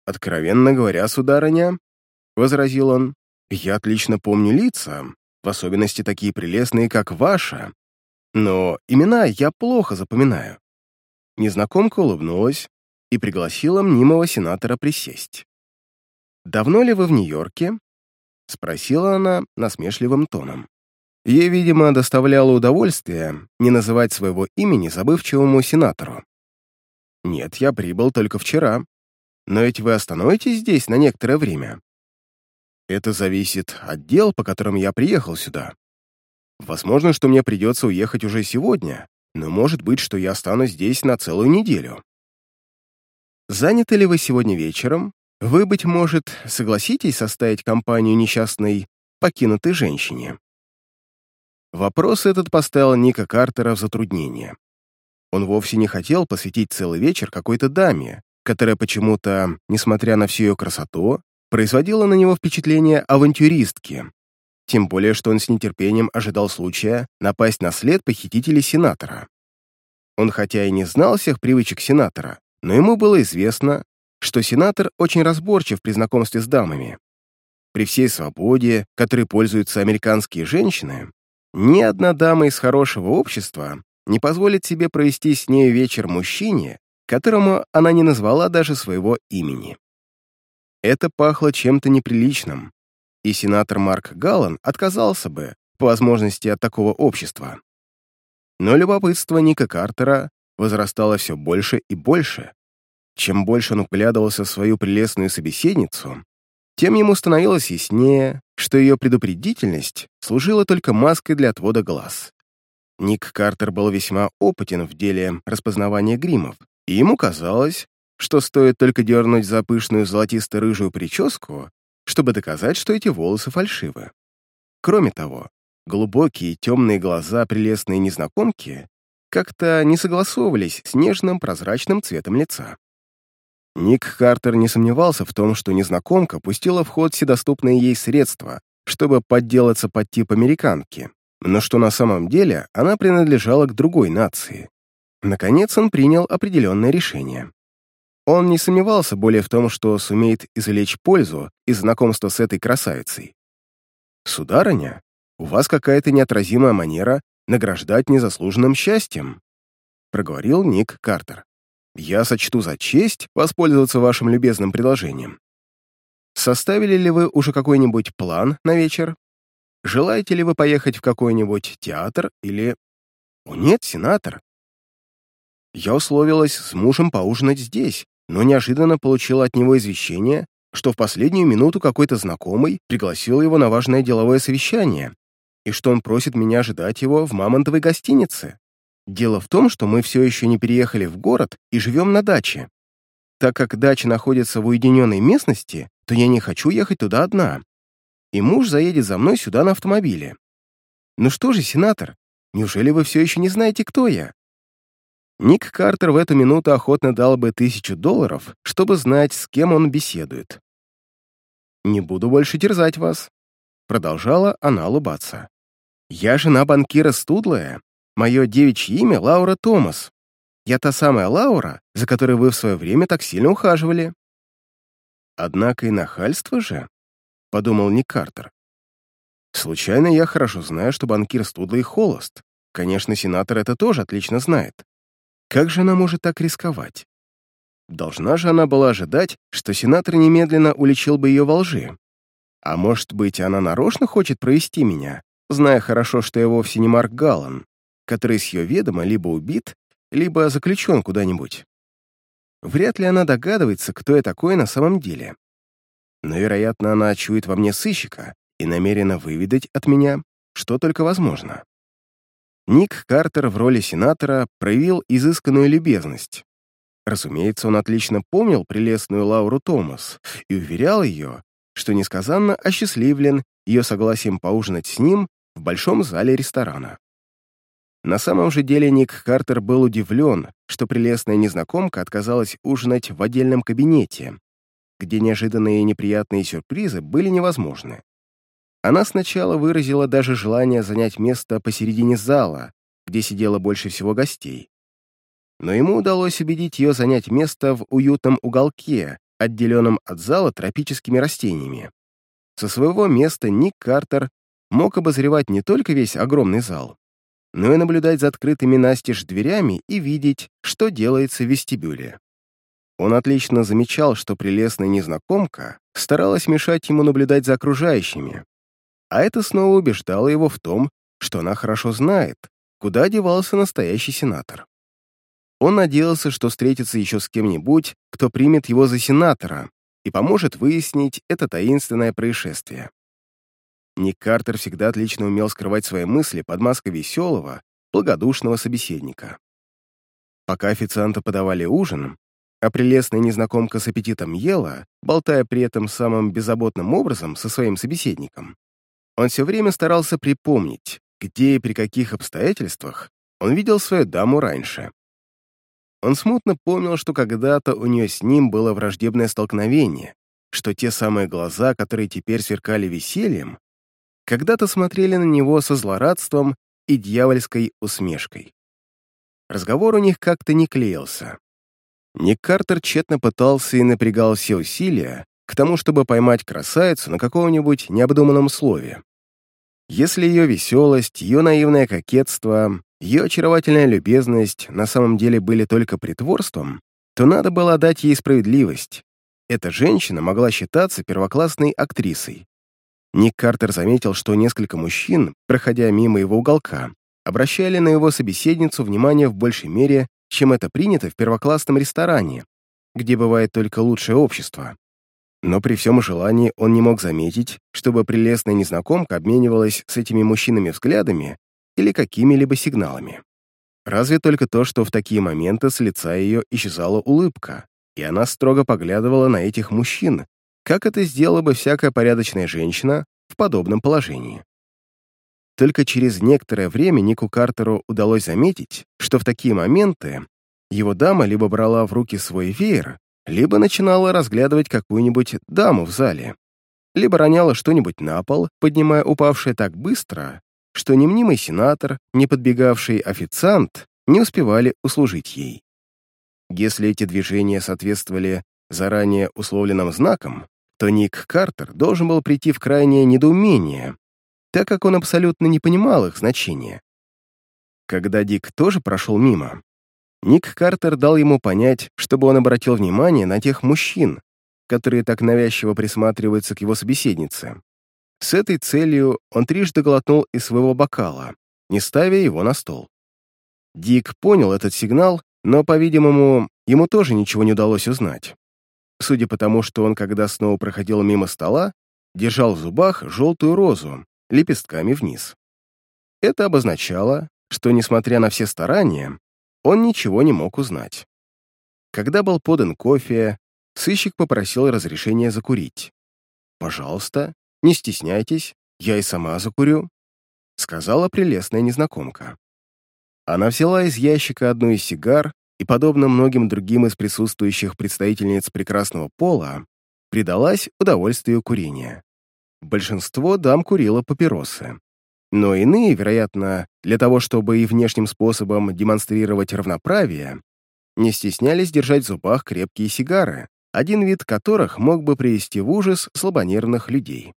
«Откровенно говоря, сударыня», — возразил он, — «я отлично помню лица, в особенности такие прелестные, как ваша, но имена я плохо запоминаю». Незнакомка улыбнулась и пригласила мнимого сенатора присесть. «Давно ли вы в Нью-Йорке?» — спросила она насмешливым тоном. Ей, видимо, доставляло удовольствие не называть своего имени забывчивому сенатору. «Нет, я прибыл только вчера. Но ведь вы остановитесь здесь на некоторое время?» «Это зависит от дел, по которым я приехал сюда. Возможно, что мне придется уехать уже сегодня, но может быть, что я останусь здесь на целую неделю». «Заняты ли вы сегодня вечером? Вы, быть может, согласитесь составить компанию несчастной, покинутой женщине?» Вопрос этот поставил Ника Картера в затруднение. Он вовсе не хотел посвятить целый вечер какой-то даме, которая почему-то, несмотря на всю ее красоту, производила на него впечатление авантюристки. Тем более, что он с нетерпением ожидал случая напасть на след похитителей сенатора. Он хотя и не знал всех привычек сенатора, но ему было известно, что сенатор очень разборчив при знакомстве с дамами. При всей свободе, которой пользуются американские женщины, ни одна дама из хорошего общества не позволит себе провести с нею вечер мужчине, которому она не назвала даже своего имени. Это пахло чем-то неприличным, и сенатор Марк Галлан отказался бы, по возможности, от такого общества. Но любопытство Ника Картера возрастало все больше и больше. Чем больше он углядывался в свою прелестную собеседницу, тем ему становилось яснее, что ее предупредительность служила только маской для отвода глаз. Ник Картер был весьма опытен в деле распознавания гримов, и ему казалось, что стоит только дернуть за пышную золотисто-рыжую прическу, чтобы доказать, что эти волосы фальшивы. Кроме того, глубокие темные глаза прелестной незнакомки как-то не согласовывались с нежным прозрачным цветом лица. Ник Картер не сомневался в том, что незнакомка пустила в ход все доступные ей средства, чтобы подделаться под тип американки, но что на самом деле она принадлежала к другой нации. Наконец он принял определенное решение. Он не сомневался более в том, что сумеет извлечь пользу из знакомства с этой красавицей. «Сударыня, у вас какая-то неотразимая манера награждать незаслуженным счастьем», проговорил Ник Картер. «Я сочту за честь воспользоваться вашим любезным предложением. Составили ли вы уже какой-нибудь план на вечер? Желаете ли вы поехать в какой-нибудь театр или... О, нет, сенатор. Я условилась с мужем поужинать здесь, но неожиданно получила от него извещение, что в последнюю минуту какой-то знакомый пригласил его на важное деловое совещание и что он просит меня ожидать его в мамонтовой гостинице. Дело в том, что мы все еще не переехали в город и живем на даче. Так как дача находится в уединенной местности, то я не хочу ехать туда одна. И муж заедет за мной сюда на автомобиле. Ну что же, сенатор, неужели вы все еще не знаете, кто я? Ник Картер в эту минуту охотно дал бы тысячу долларов, чтобы знать, с кем он беседует. «Не буду больше терзать вас», — продолжала она улыбаться. «Я жена банкира Студлая. Мое девичье имя Лаура Томас. Я та самая Лаура, за которой вы в свое время так сильно ухаживали». «Однако и нахальство же», — подумал Ник Картер. «Случайно я хорошо знаю, что банкир Студлый холост. Конечно, сенатор это тоже отлично знает. Как же она может так рисковать? Должна же она была ожидать, что сенатор немедленно уличил бы ее во лжи. А может быть, она нарочно хочет провести меня, зная хорошо, что я вовсе не Марк Галлан, который с ее ведома либо убит, либо заключен куда-нибудь. Вряд ли она догадывается, кто я такой на самом деле. Но, вероятно, она чует во мне сыщика и намерена выведать от меня, что только возможно. Ник Картер в роли сенатора проявил изысканную любезность. Разумеется, он отлично помнил прелестную Лауру Томас и уверял ее, что несказанно осчастливлен ее согласием поужинать с ним в большом зале ресторана. На самом же деле Ник Картер был удивлен, что прелестная незнакомка отказалась ужинать в отдельном кабинете, где неожиданные и неприятные сюрпризы были невозможны. Она сначала выразила даже желание занять место посередине зала, где сидело больше всего гостей. Но ему удалось убедить ее занять место в уютном уголке, отделенном от зала тропическими растениями. Со своего места Ник Картер мог обозревать не только весь огромный зал, но и наблюдать за открытыми настежь дверями и видеть, что делается в вестибюле. Он отлично замечал, что прелестная незнакомка старалась мешать ему наблюдать за окружающими, а это снова убеждало его в том, что она хорошо знает, куда девался настоящий сенатор. Он надеялся, что встретится еще с кем-нибудь, кто примет его за сенатора и поможет выяснить это таинственное происшествие. Ник Картер всегда отлично умел скрывать свои мысли под маской веселого, благодушного собеседника. Пока официанты подавали ужин, а прелестная незнакомка с аппетитом ела, болтая при этом самым беззаботным образом со своим собеседником, он все время старался припомнить, где и при каких обстоятельствах он видел свою даму раньше. Он смутно помнил, что когда-то у нее с ним было враждебное столкновение, что те самые глаза, которые теперь сверкали весельем, когда-то смотрели на него со злорадством и дьявольской усмешкой. Разговор у них как-то не клеился. Ник Картер тщетно пытался и напрягал все усилия к тому, чтобы поймать красавицу на каком-нибудь необдуманном слове. Если ее веселость, ее наивное кокетство, ее очаровательная любезность на самом деле были только притворством, то надо было дать ей справедливость. Эта женщина могла считаться первоклассной актрисой. Ник Картер заметил, что несколько мужчин, проходя мимо его уголка, обращали на его собеседницу внимание в большей мере, чем это принято в первоклассном ресторане, где бывает только лучшее общество. Но при всем желании он не мог заметить, чтобы прелестная незнакомка обменивалась с этими мужчинами взглядами или какими-либо сигналами. Разве только то, что в такие моменты с лица ее исчезала улыбка, и она строго поглядывала на этих мужчин, как это сделала бы всякая порядочная женщина в подобном положении. Только через некоторое время Нику Картеру удалось заметить, что в такие моменты его дама либо брала в руки свой веер, либо начинала разглядывать какую-нибудь даму в зале, либо роняла что-нибудь на пол, поднимая упавшее так быстро, что ни мнимый сенатор, ни подбегавший официант не успевали услужить ей. Если эти движения соответствовали заранее условленным знакам, то Ник Картер должен был прийти в крайнее недоумение, так как он абсолютно не понимал их значения. Когда Дик тоже прошел мимо, Ник Картер дал ему понять, чтобы он обратил внимание на тех мужчин, которые так навязчиво присматриваются к его собеседнице. С этой целью он трижды глотнул из своего бокала, не ставя его на стол. Дик понял этот сигнал, но, по-видимому, ему тоже ничего не удалось узнать. Судя по тому, что он, когда снова проходил мимо стола, держал в зубах желтую розу, лепестками вниз. Это обозначало, что, несмотря на все старания, он ничего не мог узнать. Когда был подан кофе, сыщик попросил разрешения закурить. «Пожалуйста, не стесняйтесь, я и сама закурю», — сказала прелестная незнакомка. Она взяла из ящика одну из сигар и, подобно многим другим из присутствующих представительниц прекрасного пола, предалась удовольствию курения. Большинство дам курило папиросы. Но иные, вероятно, для того, чтобы и внешним способом демонстрировать равноправие, не стеснялись держать в зубах крепкие сигары, один вид которых мог бы привести в ужас слабонервных людей.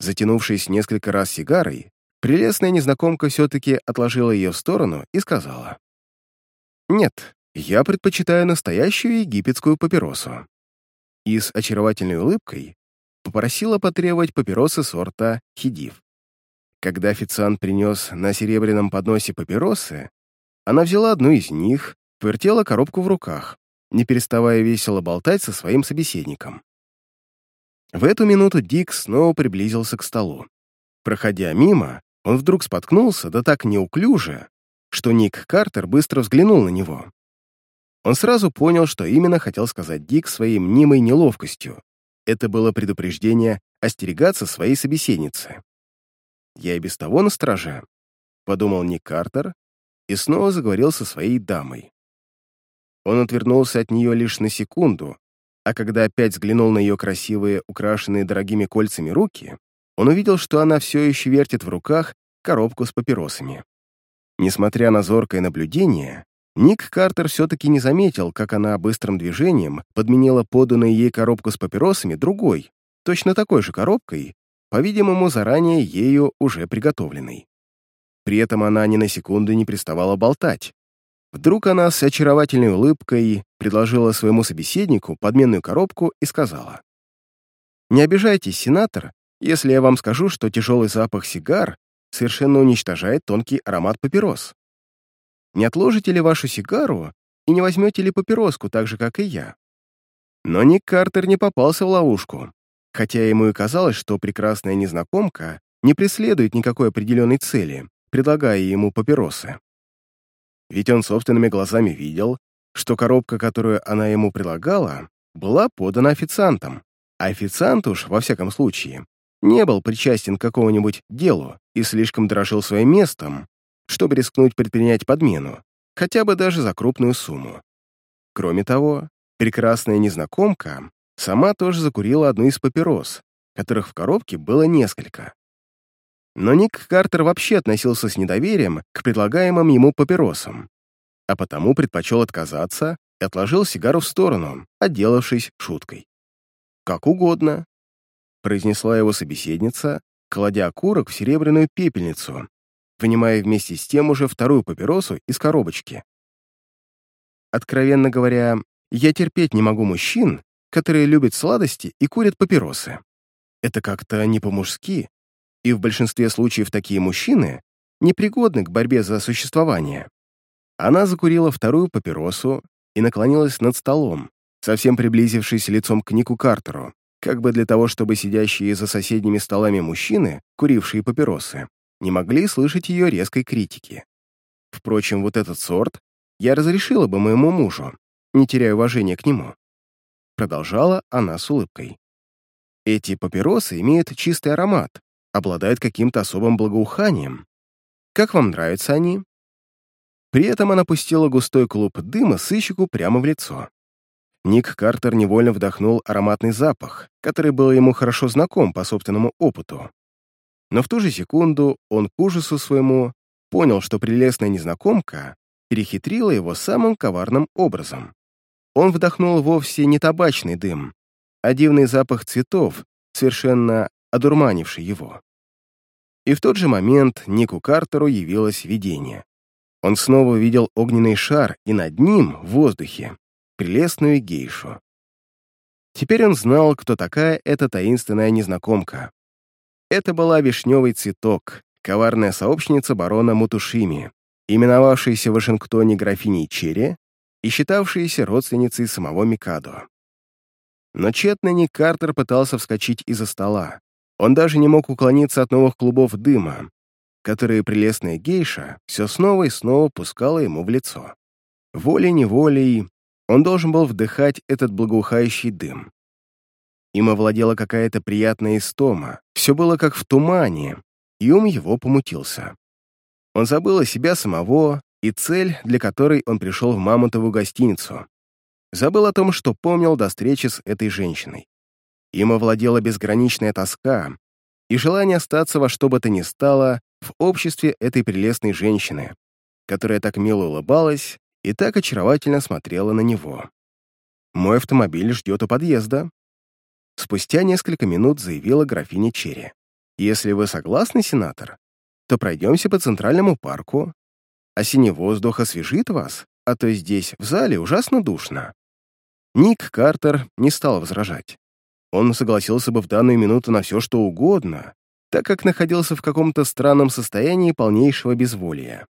Затянувшись несколько раз сигарой, прелестная незнакомка все-таки отложила ее в сторону и сказала, «Нет, я предпочитаю настоящую египетскую папиросу». И с очаровательной улыбкой попросила потребовать папиросы сорта хидив. Когда официант принес на серебряном подносе папиросы, она взяла одну из них, повертела коробку в руках, не переставая весело болтать со своим собеседником. В эту минуту Дик снова приблизился к столу. Проходя мимо, он вдруг споткнулся, да так неуклюже, что Ник Картер быстро взглянул на него. Он сразу понял, что именно хотел сказать Дик своей мнимой неловкостью. Это было предупреждение остерегаться своей собеседницы. Я и без того на страже, подумал Ник Картер и снова заговорил со своей дамой. Он отвернулся от нее лишь на секунду, а когда опять взглянул на ее красивые, украшенные дорогими кольцами руки, он увидел, что она все еще вертит в руках коробку с папиросами. Несмотря на зоркое наблюдение, Ник Картер все-таки не заметил, как она быстрым движением подменила поданную ей коробку с папиросами другой, точно такой же коробкой, по-видимому, заранее ею уже приготовленной. При этом она ни на секунду не приставала болтать. Вдруг она с очаровательной улыбкой предложила своему собеседнику подменную коробку и сказала, «Не обижайтесь, сенатор, если я вам скажу, что тяжелый запах сигар совершенно уничтожает тонкий аромат папирос. Не отложите ли вашу сигару и не возьмете ли папироску так же, как и я?» Но Ник Картер не попался в ловушку хотя ему и казалось, что прекрасная незнакомка не преследует никакой определенной цели, предлагая ему папиросы. Ведь он собственными глазами видел, что коробка, которую она ему предлагала, была подана официантом, а официант уж, во всяком случае, не был причастен к какому-нибудь делу и слишком дорожил своим местом, чтобы рискнуть предпринять подмену, хотя бы даже за крупную сумму. Кроме того, прекрасная незнакомка Сама тоже закурила одну из папирос, которых в коробке было несколько. Но Ник Картер вообще относился с недоверием к предлагаемым ему папиросам, а потому предпочел отказаться и отложил сигару в сторону, отделавшись шуткой. «Как угодно», — произнесла его собеседница, кладя окурок в серебряную пепельницу, вынимая вместе с тем уже вторую папиросу из коробочки. Откровенно говоря, я терпеть не могу мужчин, которые любят сладости и курят папиросы. Это как-то не по-мужски, и в большинстве случаев такие мужчины непригодны к борьбе за существование. Она закурила вторую папиросу и наклонилась над столом, совсем приблизившись лицом к Нику Картеру, как бы для того, чтобы сидящие за соседними столами мужчины, курившие папиросы, не могли слышать ее резкой критики. Впрочем, вот этот сорт я разрешила бы моему мужу, не теряя уважения к нему. Продолжала она с улыбкой. Эти папиросы имеют чистый аромат, обладают каким-то особым благоуханием. Как вам нравятся они? При этом она пустила густой клуб дыма сыщику прямо в лицо. Ник Картер невольно вдохнул ароматный запах, который был ему хорошо знаком по собственному опыту. Но в ту же секунду он к ужасу своему понял, что прелестная незнакомка перехитрила его самым коварным образом. Он вдохнул вовсе не табачный дым, а дивный запах цветов, совершенно одурманивший его. И в тот же момент Нику Картеру явилось видение. Он снова увидел огненный шар, и над ним, в воздухе, прелестную гейшу. Теперь он знал, кто такая эта таинственная незнакомка. Это была вишневый цветок, коварная сообщница барона Мутушими, именовавшаяся в Вашингтоне графиней Черри и считавшаяся родственницей самого Микадо. Но тщетно Ник Картер пытался вскочить из-за стола. Он даже не мог уклониться от новых клубов дыма, которые прелестная гейша все снова и снова пускала ему в лицо. Волей-неволей он должен был вдыхать этот благоухающий дым. Им овладела какая-то приятная истома, все было как в тумане, и ум его помутился. Он забыл о себя самого и цель, для которой он пришел в Мамонтову гостиницу. Забыл о том, что помнил до встречи с этой женщиной. Им овладела безграничная тоска и желание остаться во что бы то ни стало в обществе этой прелестной женщины, которая так мило улыбалась и так очаровательно смотрела на него. «Мой автомобиль ждет у подъезда», спустя несколько минут заявила графиня Черри. «Если вы согласны, сенатор, то пройдемся по Центральному парку. Осенний воздух освежит вас, а то здесь, в зале, ужасно душно». Ник Картер не стал возражать. Он согласился бы в данную минуту на все, что угодно, так как находился в каком-то странном состоянии полнейшего безволия.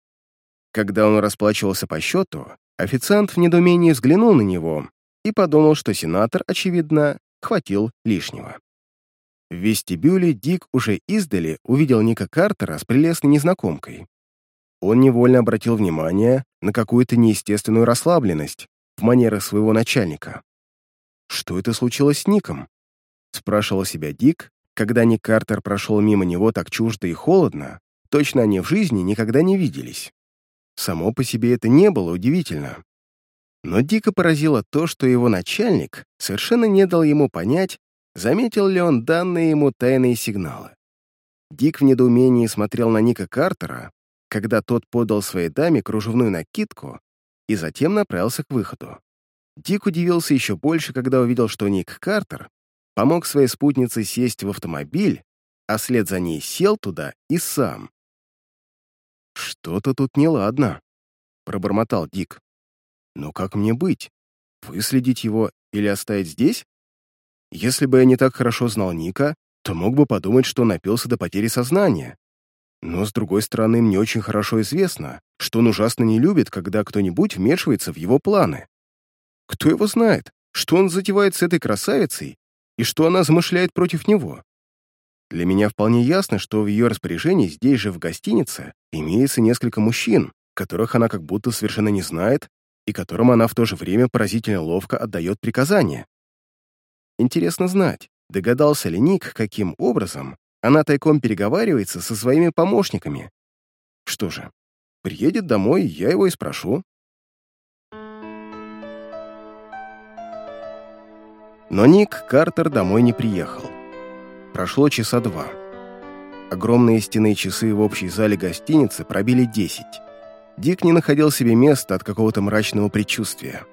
Когда он расплачивался по счету, официант в недоумении взглянул на него и подумал, что сенатор, очевидно, хватил лишнего. В вестибюле Дик уже издали увидел Ника Картера с прелестной незнакомкой. Он невольно обратил внимание на какую-то неестественную расслабленность в манерах своего начальника. Что это случилось с Ником? спрашивал себя Дик, когда Ник Картер прошел мимо него так чуждо и холодно, точно они в жизни никогда не виделись. Само по себе это не было удивительно. Но дико поразило то, что его начальник совершенно не дал ему понять, заметил ли он данные ему тайные сигналы. Дик в недоумении смотрел на Ника Картера, когда тот подал своей даме кружевную накидку и затем направился к выходу. Дик удивился еще больше, когда увидел, что Ник Картер помог своей спутнице сесть в автомобиль, а след за ней сел туда и сам. «Что-то тут неладно», — пробормотал Дик. «Но как мне быть? Выследить его или оставить здесь? Если бы я не так хорошо знал Ника, то мог бы подумать, что напился до потери сознания. Но, с другой стороны, мне очень хорошо известно, что он ужасно не любит, когда кто-нибудь вмешивается в его планы. Кто его знает, что он затевает с этой красавицей и что она замышляет против него? Для меня вполне ясно, что в ее распоряжении здесь же, в гостинице, имеется несколько мужчин, которых она как будто совершенно не знает и которым она в то же время поразительно ловко отдает приказания. Интересно знать, догадался ли Ник, каким образом она тайком переговаривается со своими помощниками. Что же, приедет домой, я его и спрошу. Но Ник Картер домой не приехал. Прошло часа два. Огромные стены часы в общей зале гостиницы пробили десять. Дик не находил себе места от какого-то мрачного предчувствия.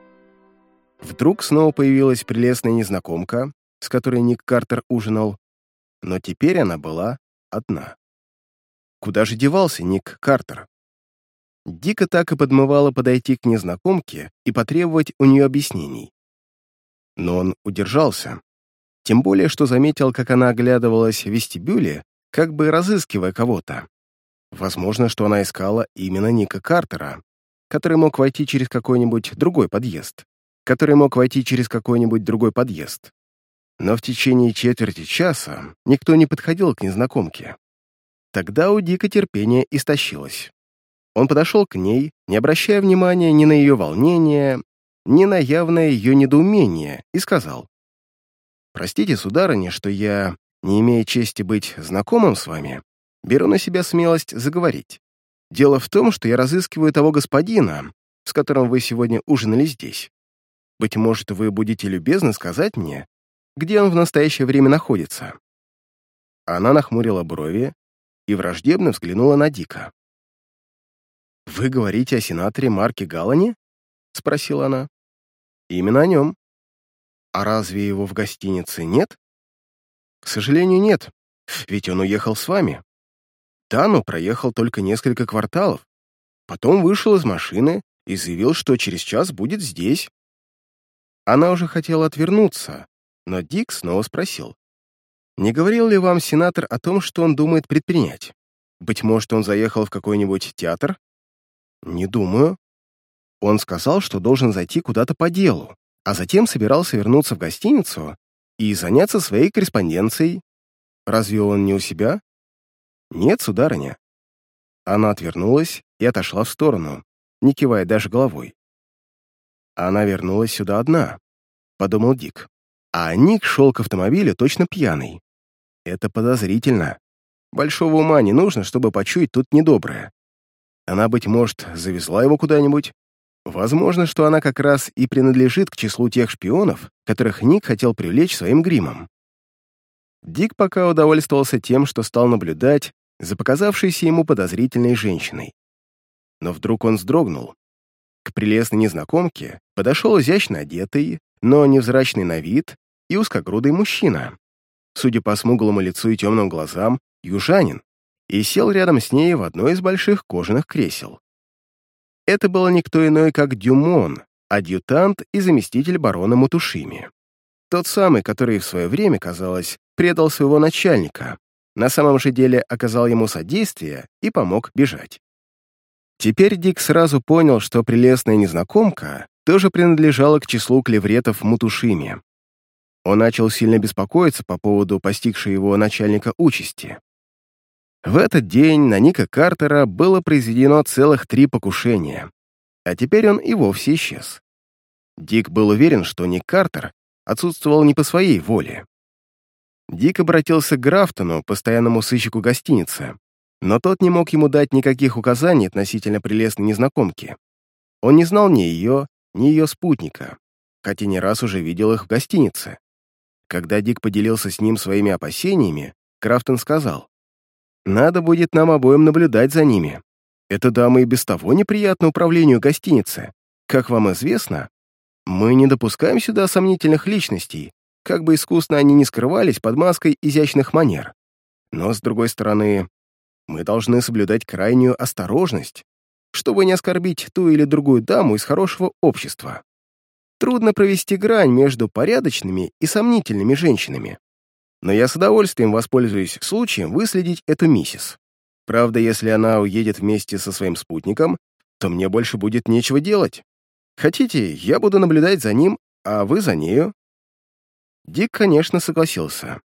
Вдруг снова появилась прелестная незнакомка, с которой Ник Картер ужинал, но теперь она была одна. Куда же девался Ник Картер? Дика так и подмывала подойти к незнакомке и потребовать у нее объяснений. Но он удержался, тем более, что заметил, как она оглядывалась в вестибюле, как бы разыскивая кого-то. Возможно, что она искала именно Ника Картера, который мог войти через какой-нибудь другой подъезд. Который мог войти через какой-нибудь другой подъезд. Но в течение четверти часа никто не подходил к незнакомке. Тогда у Дика терпение истощилось. Он подошел к ней, не обращая внимания ни на ее волнение, ни на явное ее недоумение, и сказал, Простите, сударыня, что я, не имея чести быть знакомым с вами, беру на себя смелость заговорить. Дело в том, что я разыскиваю того господина, с которым вы сегодня ужинали здесь. Быть может, вы будете любезны сказать мне, где он в настоящее время находится?» Она нахмурила брови и враждебно взглянула на Дика. «Вы говорите о сенаторе Марке Галлане?» — спросила она. «Именно о нем. А разве его в гостинице нет?» «К сожалению, нет, ведь он уехал с вами. Да, но проехал только несколько кварталов. Потом вышел из машины и заявил, что через час будет здесь». Она уже хотела отвернуться, но Дик снова спросил. «Не говорил ли вам сенатор о том, что он думает предпринять? Быть может, он заехал в какой-нибудь театр?» «Не думаю. Он сказал, что должен зайти куда-то по делу, а затем собирался вернуться в гостиницу и заняться своей корреспонденцией. Разве он не у себя?» «Нет, сударыня». Она отвернулась и отошла в сторону, не кивая даже головой. Она вернулась сюда одна, подумал Дик. А Ник шел к автомобилю точно пьяный. Это подозрительно. Большого ума не нужно, чтобы почуять тут недоброе. Она, быть может, завезла его куда-нибудь. Возможно, что она как раз и принадлежит к числу тех шпионов, которых Ник хотел привлечь своим гримом. Дик пока удовольствовался тем, что стал наблюдать за показавшейся ему подозрительной женщиной. Но вдруг он вздрогнул. К прелестной незнакомке подошел изящно одетый, но невзрачный на вид и узкогрудый мужчина. Судя по смуглому лицу и темным глазам, южанин, и сел рядом с ней в одно из больших кожаных кресел. Это был никто иной, как Дюмон, адъютант и заместитель барона Мутушими. Тот самый, который в свое время, казалось, предал своего начальника, на самом же деле оказал ему содействие и помог бежать. Теперь Дик сразу понял, что прелестная незнакомка тоже принадлежала к числу клевретов Мутушими. Он начал сильно беспокоиться по поводу постигшей его начальника участи. В этот день на Ника Картера было произведено целых три покушения, а теперь он и вовсе исчез. Дик был уверен, что Ник Картер отсутствовал не по своей воле. Дик обратился к Графтону, постоянному сыщику гостиницы, но тот не мог ему дать никаких указаний относительно прелестной незнакомки. Он не знал ни ее, ни ее спутника, хотя не раз уже видел их в гостинице. Когда Дик поделился с ним своими опасениями, Крафтон сказал, «Надо будет нам обоим наблюдать за ними. Эта дама и без того неприятно управлению гостиницы. Как вам известно, мы не допускаем сюда сомнительных личностей, как бы искусно они ни скрывались под маской изящных манер. Но, с другой стороны, мы должны соблюдать крайнюю осторожность, чтобы не оскорбить ту или другую даму из хорошего общества. Трудно провести грань между порядочными и сомнительными женщинами. Но я с удовольствием воспользуюсь случаем выследить эту миссис. Правда, если она уедет вместе со своим спутником, то мне больше будет нечего делать. Хотите, я буду наблюдать за ним, а вы за нею?» Дик, конечно, согласился.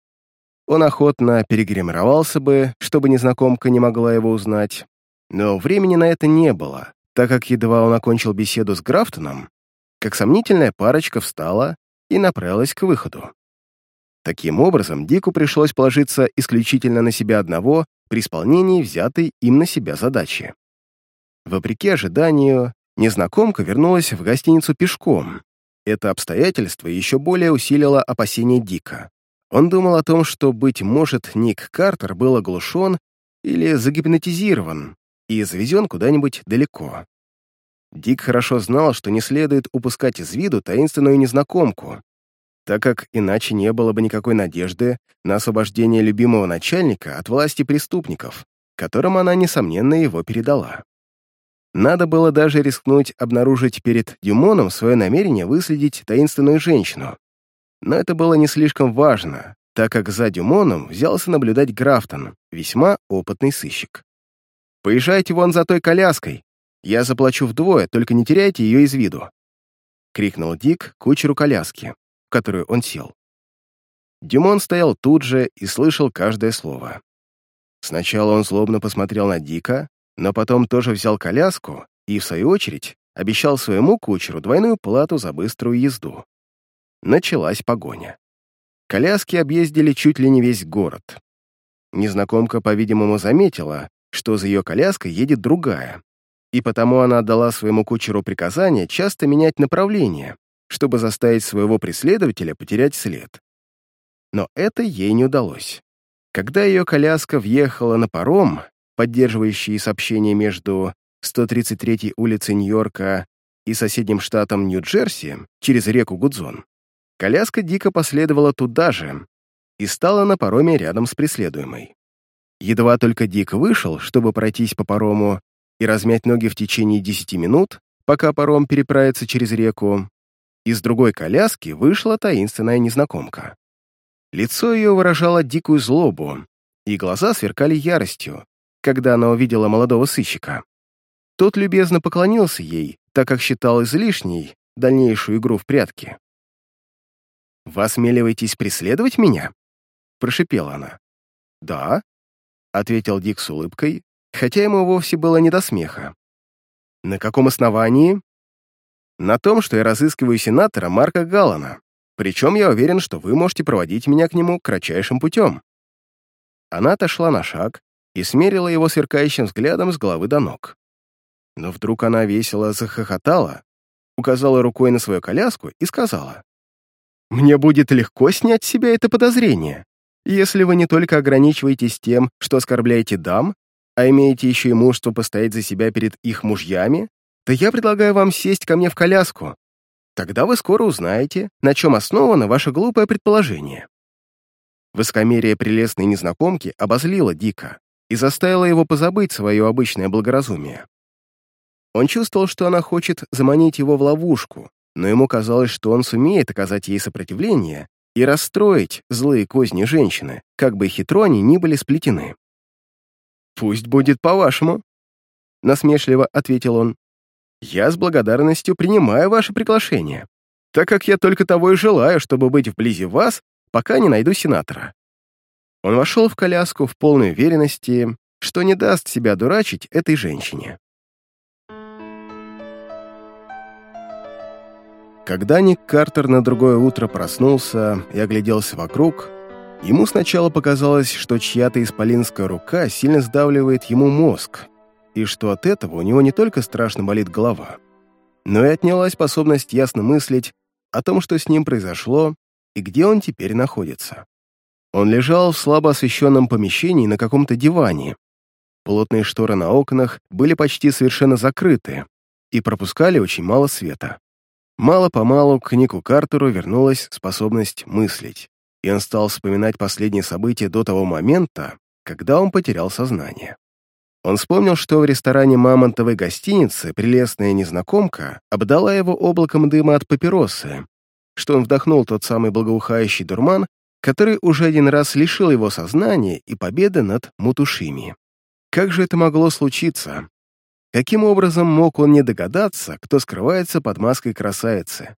Он охотно перегримировался бы, чтобы незнакомка не могла его узнать, но времени на это не было, так как едва он окончил беседу с Графтоном, как сомнительная парочка встала и направилась к выходу. Таким образом, Дику пришлось положиться исключительно на себя одного при исполнении взятой им на себя задачи. Вопреки ожиданию, незнакомка вернулась в гостиницу пешком. Это обстоятельство еще более усилило опасения Дика. Он думал о том, что, быть может, Ник Картер был оглушен или загипнотизирован, и завезен куда-нибудь далеко. Дик хорошо знал, что не следует упускать из виду таинственную незнакомку, так как иначе не было бы никакой надежды на освобождение любимого начальника от власти преступников, которым она, несомненно, его передала. Надо было даже рискнуть обнаружить перед Дюмоном свое намерение выследить таинственную женщину. Но это было не слишком важно, так как за Дюмоном взялся наблюдать Графтон, весьма опытный сыщик. «Поезжайте вон за той коляской. Я заплачу вдвое, только не теряйте ее из виду», — крикнул Дик кучеру коляски, которую он сел. Дюмон стоял тут же и слышал каждое слово. Сначала он злобно посмотрел на Дика, но потом тоже взял коляску и, в свою очередь, обещал своему кучеру двойную плату за быструю езду. Началась погоня. Коляски объездили чуть ли не весь город. Незнакомка, по-видимому, заметила, что за ее коляской едет другая, и потому она отдала своему кучеру приказание часто менять направление, чтобы заставить своего преследователя потерять след. Но это ей не удалось. Когда ее коляска въехала на паром, поддерживающий сообщение между 133-й улицей Нью-Йорка и соседним штатом Нью-Джерси через реку Гудзон, коляска дико последовала туда же и стала на пароме рядом с преследуемой. Едва только Дик вышел, чтобы пройтись по парому и размять ноги в течение 10 минут, пока паром переправится через реку, из другой коляски вышла таинственная незнакомка. Лицо ее выражало дикую злобу, и глаза сверкали яростью, когда она увидела молодого сыщика. Тот любезно поклонился ей, так как считал излишней дальнейшую игру в прятки. «Вы осмеливаетесь преследовать меня?» — прошипела она. «Да», — ответил Дик с улыбкой, хотя ему вовсе было не до смеха. «На каком основании?» «На том, что я разыскиваю сенатора Марка Галлана, причем я уверен, что вы можете проводить меня к нему кратчайшим путем». Она отошла на шаг и смерила его сверкающим взглядом с головы до ног. Но вдруг она весело захохотала, указала рукой на свою коляску и сказала, «Мне будет легко снять с себя это подозрение, если вы не только ограничиваетесь тем, что оскорбляете дам, а имеете еще и мужество постоять за себя перед их мужьями, то я предлагаю вам сесть ко мне в коляску. Тогда вы скоро узнаете, на чем основано ваше глупое предположение». Высокомерие прелестной незнакомки обозлило Дика и заставило его позабыть свое обычное благоразумие. Он чувствовал, что она хочет заманить его в ловушку, но ему казалось, что он сумеет оказать ей сопротивление и расстроить злые козни женщины, как бы хитро они ни были сплетены. «Пусть будет по-вашему», — насмешливо ответил он. «Я с благодарностью принимаю ваше приглашение, так как я только того и желаю, чтобы быть вблизи вас, пока не найду сенатора». Он вошел в коляску в полной уверенности, что не даст себя дурачить этой женщине. Когда Ник Картер на другое утро проснулся и огляделся вокруг, ему сначала показалось, что чья-то исполинская рука сильно сдавливает ему мозг, и что от этого у него не только страшно болит голова, но и отнялась способность ясно мыслить о том, что с ним произошло и где он теперь находится. Он лежал в слабо освещенном помещении на каком-то диване. Плотные шторы на окнах были почти совершенно закрыты и пропускали очень мало света. Мало-помалу к Нику Картеру вернулась способность мыслить, и он стал вспоминать последние события до того момента, когда он потерял сознание. Он вспомнил, что в ресторане мамонтовой гостиницы прелестная незнакомка обдала его облаком дыма от папиросы, что он вдохнул тот самый благоухающий дурман, который уже один раз лишил его сознания и победы над Мутушими. Как же это могло случиться? Каким образом мог он не догадаться, кто скрывается под маской красавицы?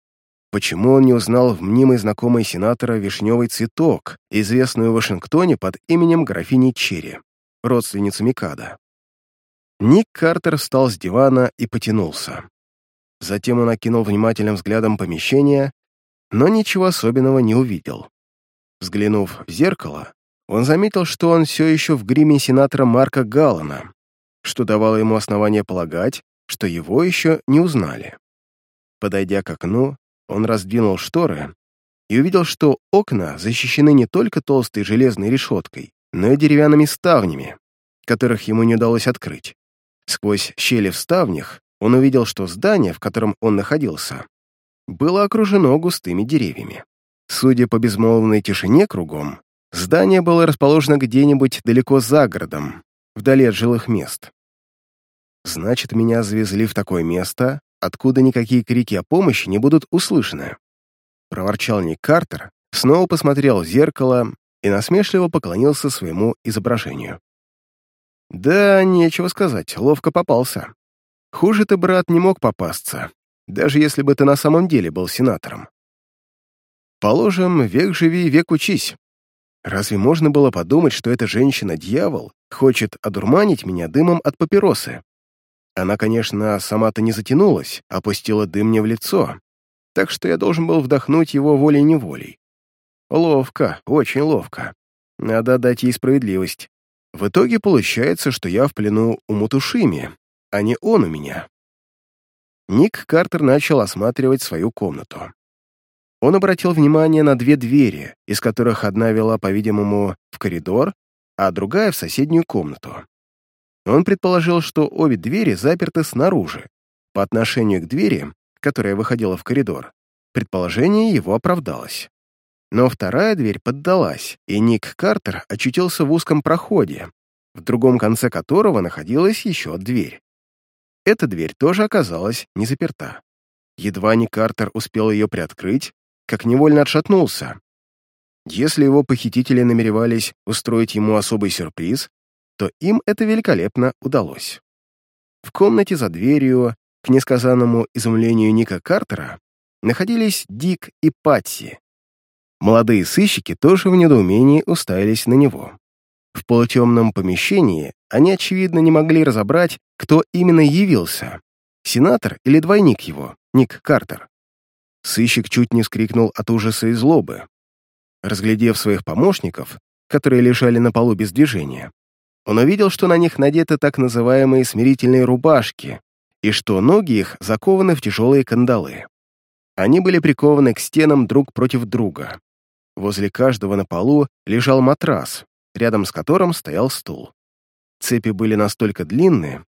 Почему он не узнал в мнимой знакомой сенатора вишневый цветок, известную в Вашингтоне под именем графини Черри, родственницы Микада? Ник Картер встал с дивана и потянулся. Затем он окинул внимательным взглядом помещение, но ничего особенного не увидел. Взглянув в зеркало, он заметил, что он все еще в гриме сенатора Марка Галлана, что давало ему основание полагать, что его еще не узнали. Подойдя к окну, он раздвинул шторы и увидел, что окна защищены не только толстой железной решеткой, но и деревянными ставнями, которых ему не удалось открыть. Сквозь щели в ставнях он увидел, что здание, в котором он находился, было окружено густыми деревьями. Судя по безмолвной тишине кругом, здание было расположено где-нибудь далеко за городом, вдали от жилых мест. Значит, меня завезли в такое место, откуда никакие крики о помощи не будут услышаны. Проворчал Ник Картер, снова посмотрел в зеркало и насмешливо поклонился своему изображению. Да, нечего сказать, ловко попался. Хуже ты, брат, не мог попасться, даже если бы ты на самом деле был сенатором. Положим, век живи, век учись. Разве можно было подумать, что эта женщина-дьявол хочет одурманить меня дымом от папиросы? Она, конечно, сама-то не затянулась, опустила дым мне в лицо, так что я должен был вдохнуть его волей-неволей. Ловко, очень ловко. Надо дать ей справедливость. В итоге получается, что я в плену у Мутушими, а не он у меня. Ник Картер начал осматривать свою комнату. Он обратил внимание на две двери, из которых одна вела, по-видимому, в коридор, а другая в соседнюю комнату. Он предположил, что обе двери заперты снаружи. По отношению к двери, которая выходила в коридор, предположение его оправдалось. Но вторая дверь поддалась, и Ник Картер очутился в узком проходе, в другом конце которого находилась еще дверь. Эта дверь тоже оказалась не заперта. Едва Ник Картер успел ее приоткрыть, как невольно отшатнулся. Если его похитители намеревались устроить ему особый сюрприз, то им это великолепно удалось. В комнате за дверью, к несказанному изумлению Ника Картера, находились Дик и Патси. Молодые сыщики тоже в недоумении уставились на него. В полутемном помещении они, очевидно, не могли разобрать, кто именно явился — сенатор или двойник его, Ник Картер. Сыщик чуть не скрикнул от ужаса и злобы. Разглядев своих помощников, которые лежали на полу без движения, он увидел, что на них надеты так называемые смирительные рубашки и что ноги их закованы в тяжелые кандалы. Они были прикованы к стенам друг против друга. Возле каждого на полу лежал матрас, рядом с которым стоял стул. Цепи были настолько длинные,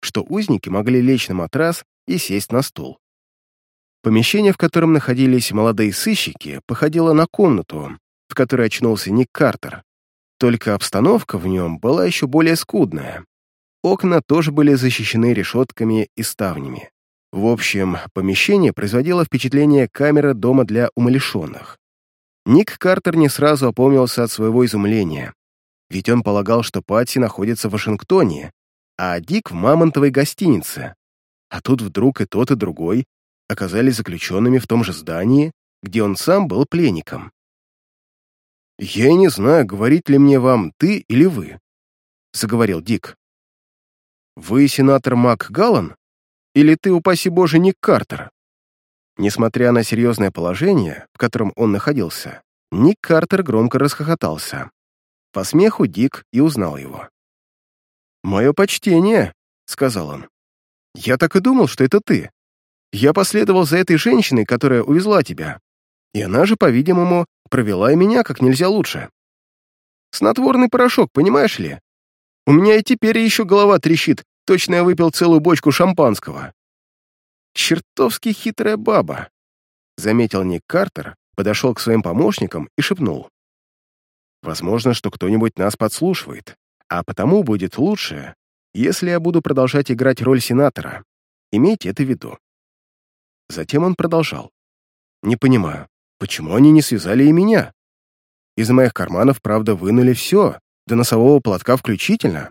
что узники могли лечь на матрас и сесть на стул. Помещение, в котором находились молодые сыщики, походило на комнату, в которой очнулся Ник Картер, только обстановка в нем была еще более скудная. Окна тоже были защищены решетками и ставнями. В общем, помещение производило впечатление камеры дома для умалишенных. Ник Картер не сразу опомнился от своего изумления, ведь он полагал, что Патти находится в Вашингтоне, а Дик в Мамонтовой гостинице. А тут вдруг и тот, и другой оказались заключенными в том же здании, где он сам был пленником. «Я не знаю, говорить ли мне вам «ты» или «вы», — заговорил Дик. «Вы сенатор Мак Галлан? Или ты, упаси Боже, Ник Картер?» Несмотря на серьезное положение, в котором он находился, Ник Картер громко расхохотался. По смеху Дик и узнал его. «Мое почтение», — сказал он. «Я так и думал, что это ты. Я последовал за этой женщиной, которая увезла тебя. И она же, по-видимому, провела и меня как нельзя лучше. Снотворный порошок, понимаешь ли? У меня и теперь еще голова трещит, точно я выпил целую бочку шампанского. Чертовски хитрая баба, заметил Ник Картер, подошел к своим помощникам и шепнул. Возможно, что кто-нибудь нас подслушивает, а потому будет лучше, если я буду продолжать играть роль сенатора. Имейте это в виду. Затем он продолжал. Не понимаю, Почему они не связали и меня? Из моих карманов, правда, вынули все, до носового платка включительно,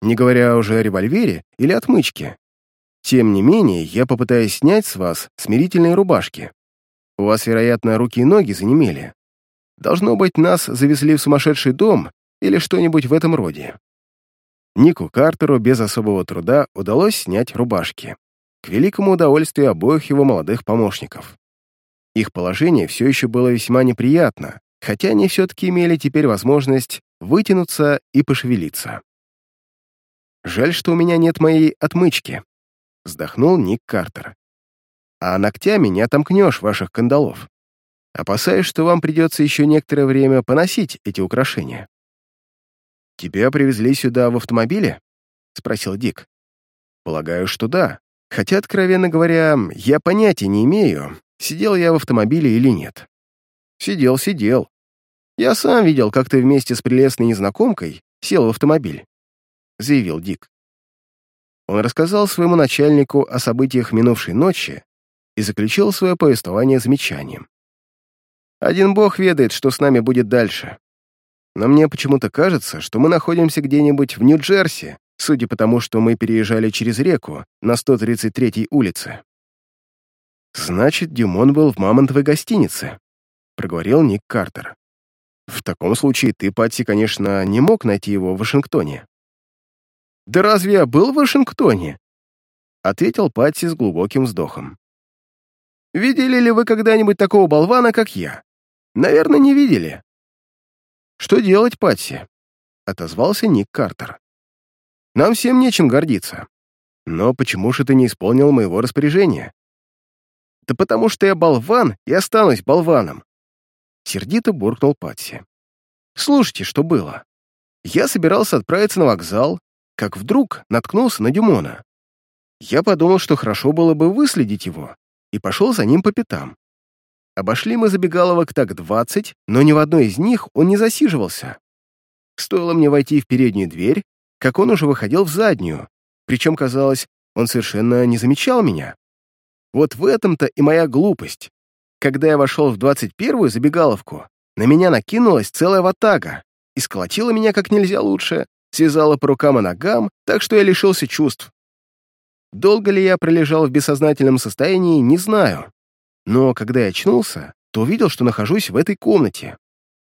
не говоря уже о револьвере или отмычке. Тем не менее, я попытаюсь снять с вас смирительные рубашки. У вас, вероятно, руки и ноги занемели. Должно быть, нас завезли в сумасшедший дом или что-нибудь в этом роде. Нику Картеру без особого труда удалось снять рубашки, к великому удовольствию обоих его молодых помощников. Их положение все еще было весьма неприятно, хотя они все-таки имели теперь возможность вытянуться и пошевелиться. «Жаль, что у меня нет моей отмычки», — вздохнул Ник Картер. «А ногтями не отомкнешь ваших кандалов. Опасаюсь, что вам придется еще некоторое время поносить эти украшения». «Тебя привезли сюда в автомобиле?» — спросил Дик. «Полагаю, что да. Хотя, откровенно говоря, я понятия не имею, сидел я в автомобиле или нет. Сидел, сидел. Я сам видел, как ты вместе с прелестной незнакомкой сел в автомобиль, заявил Дик. Он рассказал своему начальнику о событиях минувшей ночи и заключил свое повествование замечанием. Один бог ведает, что с нами будет дальше. Но мне почему-то кажется, что мы находимся где-нибудь в Нью-Джерси, судя по тому, что мы переезжали через реку на 133-й улице. «Значит, Дюмон был в мамонтовой гостинице», — проговорил Ник Картер. «В таком случае ты, Патти, конечно, не мог найти его в Вашингтоне». «Да разве я был в Вашингтоне?» — ответил Патти с глубоким вздохом. «Видели ли вы когда-нибудь такого болвана, как я? Наверное, не видели». «Что делать, Патти?» — отозвался Ник Картер. «Нам всем нечем гордиться. Но почему же ты не исполнил моего распоряжения? Да потому что я болван и останусь болваном. Сердито буркнул Патси. Слушайте, что было. Я собирался отправиться на вокзал, как вдруг наткнулся на Дюмона. Я подумал, что хорошо было бы выследить его, и пошел за ним по пятам. Обошли мы забегаловок так двадцать, но ни в одной из них он не засиживался. Стоило мне войти в переднюю дверь, как он уже выходил в заднюю, причем, казалось, он совершенно не замечал меня. Вот в этом-то и моя глупость. Когда я вошел в двадцать первую забегаловку, на меня накинулась целая ватага и сколотила меня как нельзя лучше, связала по рукам и ногам, так что я лишился чувств. Долго ли я пролежал в бессознательном состоянии, не знаю. Но когда я очнулся, то увидел, что нахожусь в этой комнате.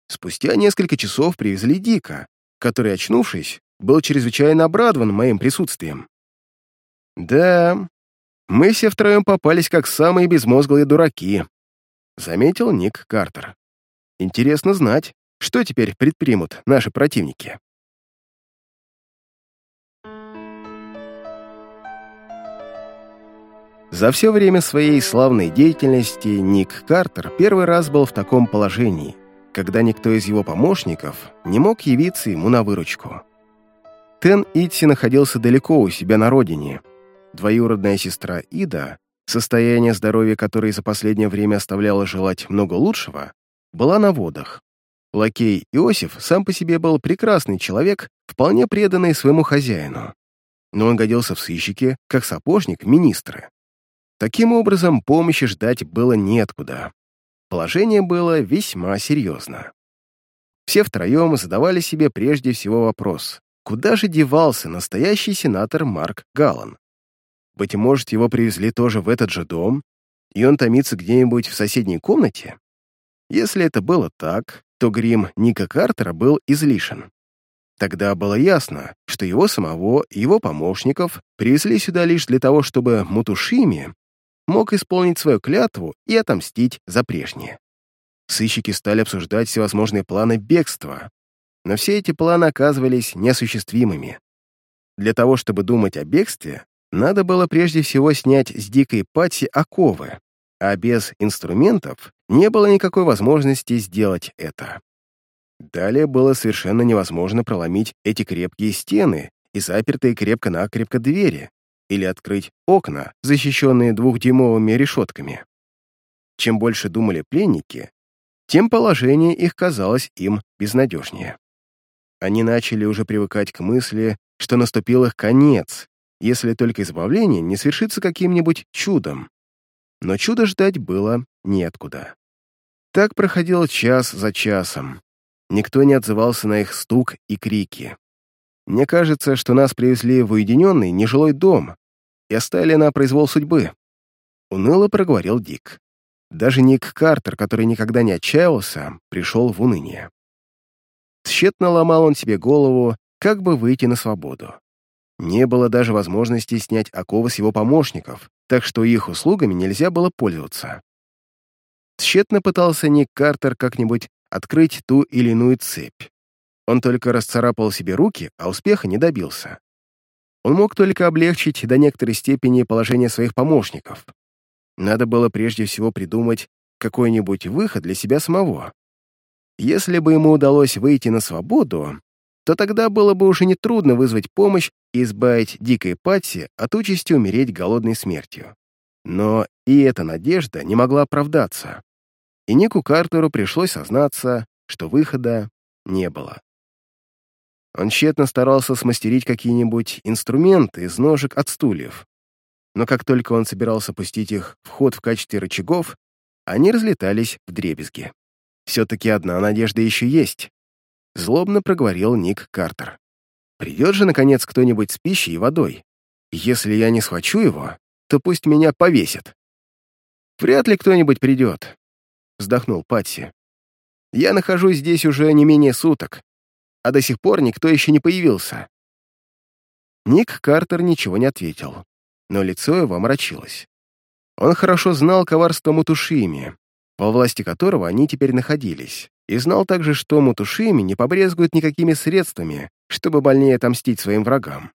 Спустя несколько часов привезли Дика, который, очнувшись, был чрезвычайно обрадован моим присутствием. Да, мы все втроем попались как самые безмозглые дураки, заметил Ник Картер. Интересно знать, что теперь предпримут наши противники. За все время своей славной деятельности Ник Картер первый раз был в таком положении, когда никто из его помощников не мог явиться ему на выручку. Тен Итси находился далеко у себя на родине. Двоюродная сестра Ида, состояние здоровья которой за последнее время оставляло желать много лучшего, была на водах. Лакей Иосиф сам по себе был прекрасный человек, вполне преданный своему хозяину. Но он годился в сыщике, как сапожник министры. Таким образом, помощи ждать было неоткуда. Положение было весьма серьезно. Все втроем задавали себе прежде всего вопрос, куда же девался настоящий сенатор Марк Галлан? Быть может, его привезли тоже в этот же дом, и он томится где-нибудь в соседней комнате? Если это было так, то грим Ника Картера был излишен. Тогда было ясно, что его самого и его помощников привезли сюда лишь для того, чтобы Мутушими мог исполнить свою клятву и отомстить за прежнее. Сыщики стали обсуждать всевозможные планы бегства, но все эти планы оказывались неосуществимыми. Для того, чтобы думать о бегстве, надо было прежде всего снять с дикой пати оковы, а без инструментов не было никакой возможности сделать это. Далее было совершенно невозможно проломить эти крепкие стены и запертые крепко-накрепко двери, или открыть окна, защищенные двухдюймовыми решетками. Чем больше думали пленники, тем положение их казалось им безнадежнее. Они начали уже привыкать к мысли, что наступил их конец, если только избавление не свершится каким-нибудь чудом. Но чудо ждать было неоткуда. Так проходил час за часом. Никто не отзывался на их стук и крики. Мне кажется, что нас привезли в уединенный нежилой дом, и оставили на произвол судьбы. Уныло проговорил Дик. Даже Ник Картер, который никогда не отчаялся, пришел в уныние. Тщетно ломал он себе голову, как бы выйти на свободу. Не было даже возможности снять оковы с его помощников, так что их услугами нельзя было пользоваться. Тщетно пытался Ник Картер как-нибудь открыть ту или иную цепь. Он только расцарапал себе руки, а успеха не добился. Он мог только облегчить до некоторой степени положение своих помощников. Надо было прежде всего придумать какой-нибудь выход для себя самого. Если бы ему удалось выйти на свободу, то тогда было бы уже нетрудно вызвать помощь и избавить дикой Патси от участи умереть голодной смертью. Но и эта надежда не могла оправдаться. И Нику Картеру пришлось сознаться, что выхода не было. Он тщетно старался смастерить какие-нибудь инструменты из ножек от стульев. Но как только он собирался пустить их в ход в качестве рычагов, они разлетались в дребезги. «Все-таки одна надежда еще есть», — злобно проговорил Ник Картер. «Придет же, наконец, кто-нибудь с пищей и водой. Если я не схвачу его, то пусть меня повесят». «Вряд ли кто-нибудь придет», — вздохнул Патси. «Я нахожусь здесь уже не менее суток, а до сих пор никто еще не появился». Ник Картер ничего не ответил, но лицо его омрачилось. Он хорошо знал коварство Мутушими, во власти которого они теперь находились, и знал также, что Мутушими не побрезгует никакими средствами, чтобы больнее отомстить своим врагам.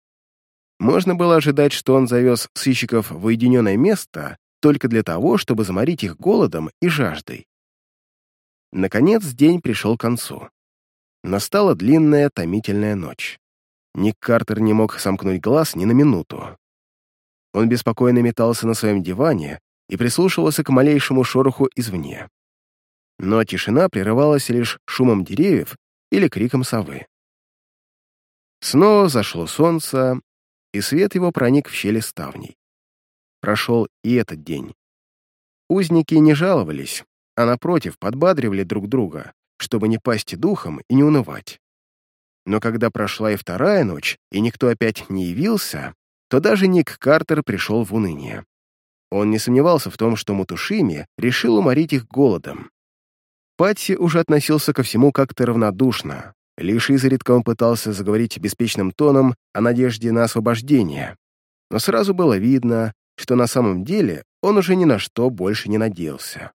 Можно было ожидать, что он завез сыщиков в уединенное место только для того, чтобы заморить их голодом и жаждой. Наконец день пришел к концу. Настала длинная томительная ночь. Ник Картер не мог сомкнуть глаз ни на минуту. Он беспокойно метался на своем диване и прислушивался к малейшему шороху извне. Но тишина прерывалась лишь шумом деревьев или криком совы. Снова зашло солнце, и свет его проник в щели ставней. Прошел и этот день. Узники не жаловались, а напротив подбадривали друг друга, чтобы не пасть духом и не унывать. Но когда прошла и вторая ночь, и никто опять не явился, то даже Ник Картер пришел в уныние. Он не сомневался в том, что Мутушими решил уморить их голодом. Патси уже относился ко всему как-то равнодушно. Лишь изредка он пытался заговорить беспечным тоном о надежде на освобождение. Но сразу было видно, что на самом деле он уже ни на что больше не надеялся.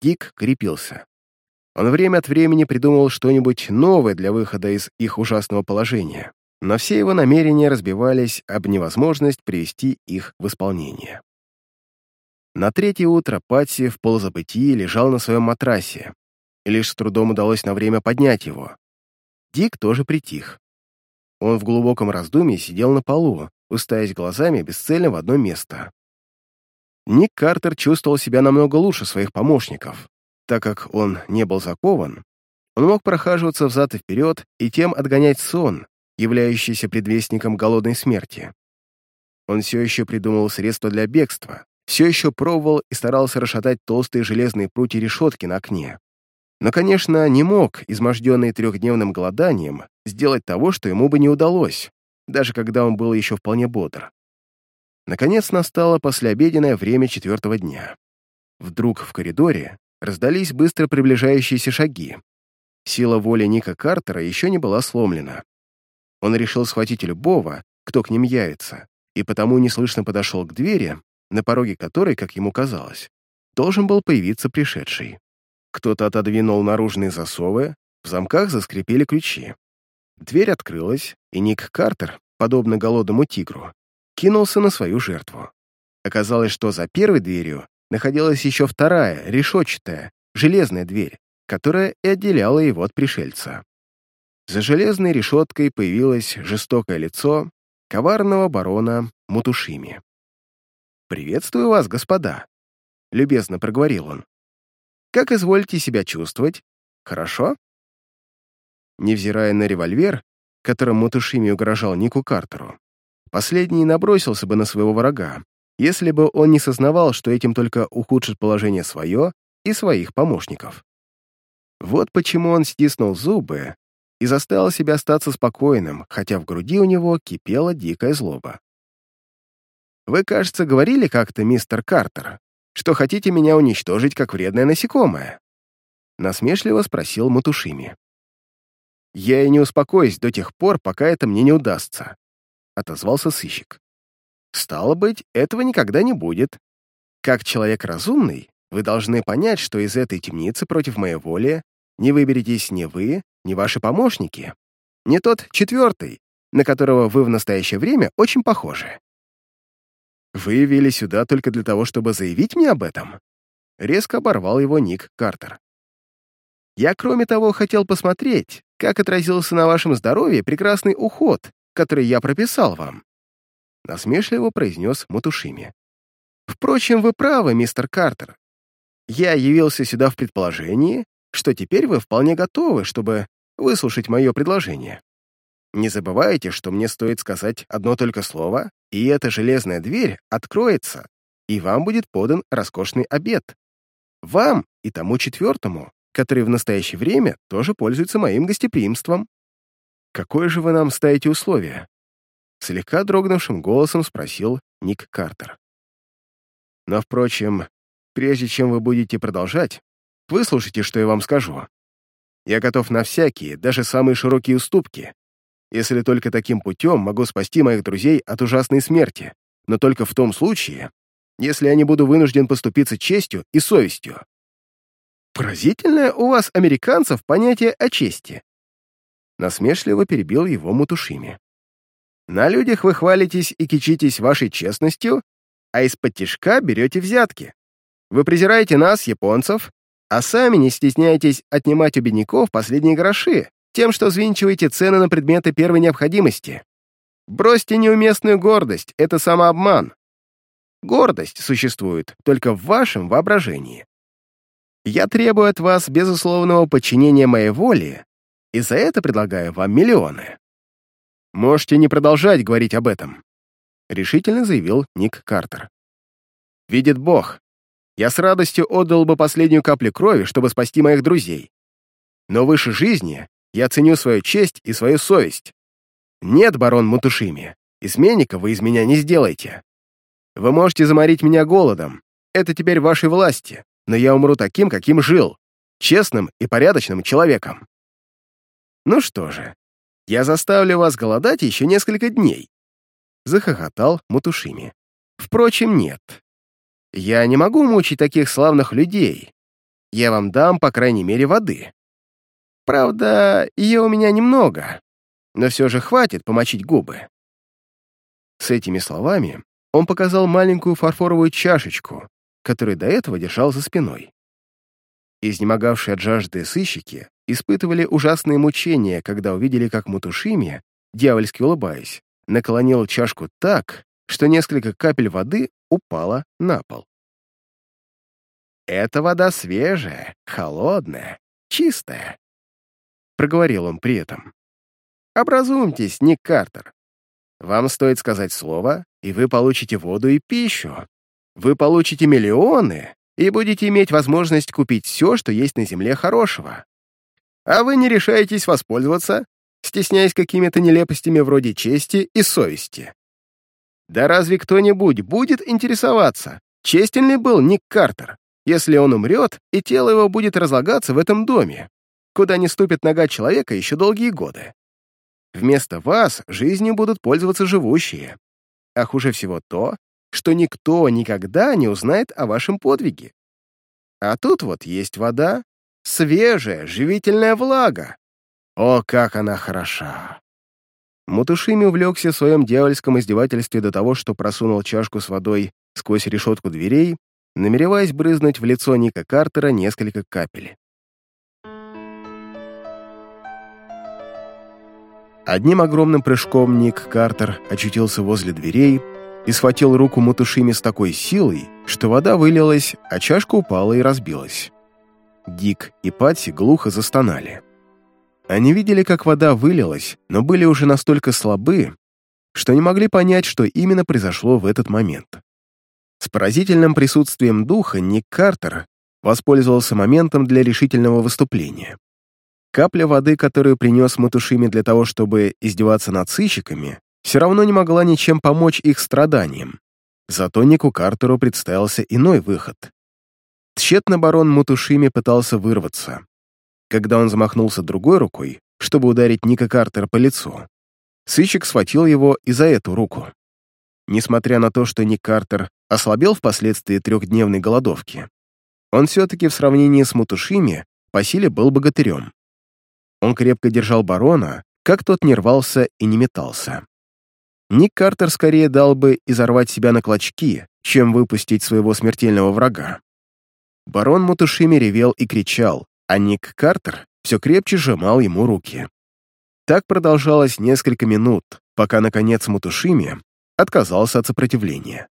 Дик крепился. Он время от времени придумывал что-нибудь новое для выхода из их ужасного положения, но все его намерения разбивались об невозможность привести их в исполнение. На третье утро Патси в полузабытии лежал на своем матрасе, и лишь с трудом удалось на время поднять его. Дик тоже притих. Он в глубоком раздумье сидел на полу, уставясь глазами бесцельно в одно место. Ник Картер чувствовал себя намного лучше своих помощников, так как он не был закован, он мог прохаживаться взад и вперед и тем отгонять сон, являющийся предвестником голодной смерти. Он все еще придумывал средства для бегства, все еще пробовал и старался расшатать толстые железные прутья решетки на окне. Но, конечно, не мог, изможденный трехдневным голоданием, сделать того, что ему бы не удалось, даже когда он был еще вполне бодр. Наконец настало послеобеденное время четвертого дня. Вдруг в коридоре раздались быстро приближающиеся шаги. Сила воли Ника Картера еще не была сломлена. Он решил схватить любого, кто к ним явится, и потому неслышно подошел к двери, на пороге которой, как ему казалось, должен был появиться пришедший. Кто-то отодвинул наружные засовы, в замках заскрипели ключи. Дверь открылась, и Ник Картер, подобно голодному тигру, кинулся на свою жертву. Оказалось, что за первой дверью находилась еще вторая, решетчатая, железная дверь, которая и отделяла его от пришельца. За железной решеткой появилось жестокое лицо коварного барона Мутушими. «Приветствую вас, господа», — любезно проговорил он. «Как изволите себя чувствовать? Хорошо?» Невзирая на револьвер, которым Мутушими угрожал Нику Картеру, последний набросился бы на своего врага, если бы он не сознавал, что этим только ухудшит положение свое и своих помощников. Вот почему он стиснул зубы и заставил себя остаться спокойным, хотя в груди у него кипела дикая злоба. «Вы, кажется, говорили как-то, мистер Картер, что хотите меня уничтожить как вредное насекомое?» Насмешливо спросил Матушими. «Я и не успокоюсь до тех пор, пока это мне не удастся», — отозвался сыщик. Стало быть, этого никогда не будет. Как человек разумный, вы должны понять, что из этой темницы против моей воли не выберетесь ни вы, ни ваши помощники, ни тот четвертый, на которого вы в настоящее время очень похожи. Вы явились сюда только для того, чтобы заявить мне об этом? Резко оборвал его Ник Картер. Я, кроме того, хотел посмотреть, как отразился на вашем здоровье прекрасный уход, который я прописал вам насмешливо произнес Матушими. «Впрочем, вы правы, мистер Картер. Я явился сюда в предположении, что теперь вы вполне готовы, чтобы выслушать мое предложение. Не забывайте, что мне стоит сказать одно только слово, и эта железная дверь откроется, и вам будет подан роскошный обед. Вам и тому четвертому, который в настоящее время тоже пользуется моим гостеприимством. Какое же вы нам ставите условие? Слегка дрогнувшим голосом спросил Ник Картер. Но, впрочем, прежде чем вы будете продолжать, выслушайте, что я вам скажу. Я готов на всякие, даже самые широкие уступки, если только таким путем могу спасти моих друзей от ужасной смерти, но только в том случае, если я не буду вынужден поступиться честью и совестью. Поразительное у вас, американцев, понятие о чести. Насмешливо перебил его Мутушими. На людях вы хвалитесь и кичитесь вашей честностью, а из-под тишка берете взятки. Вы презираете нас, японцев, а сами не стесняетесь отнимать у бедняков последние гроши, Тем, что взвинчиваете цены на предметы первой необходимости. Бросьте неуместную гордость, это самообман. Гордость существует только в вашем воображении. Я требую от вас безусловного подчинения моей воле, и за это предлагаю вам миллионы. Можете не продолжать говорить об этом, решительно заявил Ник Картер. Видит Бог, я с радостью отдал бы последнюю каплю крови, чтобы спасти моих друзей. Но выше жизни я ценю свою честь и свою совесть. Нет, барон Мутушими, изменника вы из меня не сделаете. Вы можете заморить меня голодом, это теперь вашей власти, но я умру таким, каким жил, честным и порядочным человеком. Ну что же, я заставлю вас голодать еще несколько дней. Захохотал Мутушими. Впрочем, нет. Я не могу мучить таких славных людей. Я вам дам, по крайней мере, воды. Правда, ее у меня немного, но все же хватит помочить губы. С этими словами он показал маленькую фарфоровую чашечку, которую до этого держал за спиной. Изнемогавшие от жажды сыщики испытывали ужасные мучения, когда увидели, как Мутушими, дьявольски улыбаясь, наклонил чашку так, что несколько капель воды упало на пол. «Эта вода свежая, холодная, чистая», — проговорил он при этом. «Образумьтесь, Ник Картер. Вам стоит сказать слово, и вы получите воду и пищу. Вы получите миллионы и будете иметь возможность купить все, что есть на земле хорошего. А вы не решаетесь воспользоваться, стесняясь какими-то нелепостями вроде чести и совести. Да разве кто-нибудь будет интересоваться, честен ли был Ник Картер, если он умрет, и тело его будет разлагаться в этом доме, куда не ступит нога человека еще долгие годы? Вместо вас жизнью будут пользоваться живущие. А хуже всего то, что никто никогда не узнает о вашем подвиге. А тут вот есть вода, свежая, живительная влага. О, как она хороша! Мутушими увлекся в своем дьявольском издевательстве до того, что просунул чашку с водой сквозь решетку дверей, намереваясь брызнуть в лицо Ника Картера несколько капель. Одним огромным прыжком Ник Картер очутился возле дверей и схватил руку Мутушими с такой силой, что вода вылилась, а чашка упала и разбилась. Дик и Патси глухо застонали. Они видели, как вода вылилась, но были уже настолько слабы, что не могли понять, что именно произошло в этот момент. С поразительным присутствием духа Ник Картер воспользовался моментом для решительного выступления. Капля воды, которую принес Матушими для того, чтобы издеваться над сыщиками, все равно не могла ничем помочь их страданиям. Зато Нику Картеру представился иной выход. Тщетно барон Мутушими пытался вырваться. Когда он замахнулся другой рукой, чтобы ударить Ника Картера по лицу, сыщик схватил его и за эту руку. Несмотря на то, что Ник Картер ослабел впоследствии трехдневной голодовки, он все-таки в сравнении с Мутушими по силе был богатырем. Он крепко держал барона, как тот не рвался и не метался. Ник Картер скорее дал бы изорвать себя на клочки, чем выпустить своего смертельного врага. Барон Мутушими ревел и кричал, а Ник Картер все крепче сжимал ему руки. Так продолжалось несколько минут, пока, наконец, Мутушими отказался от сопротивления.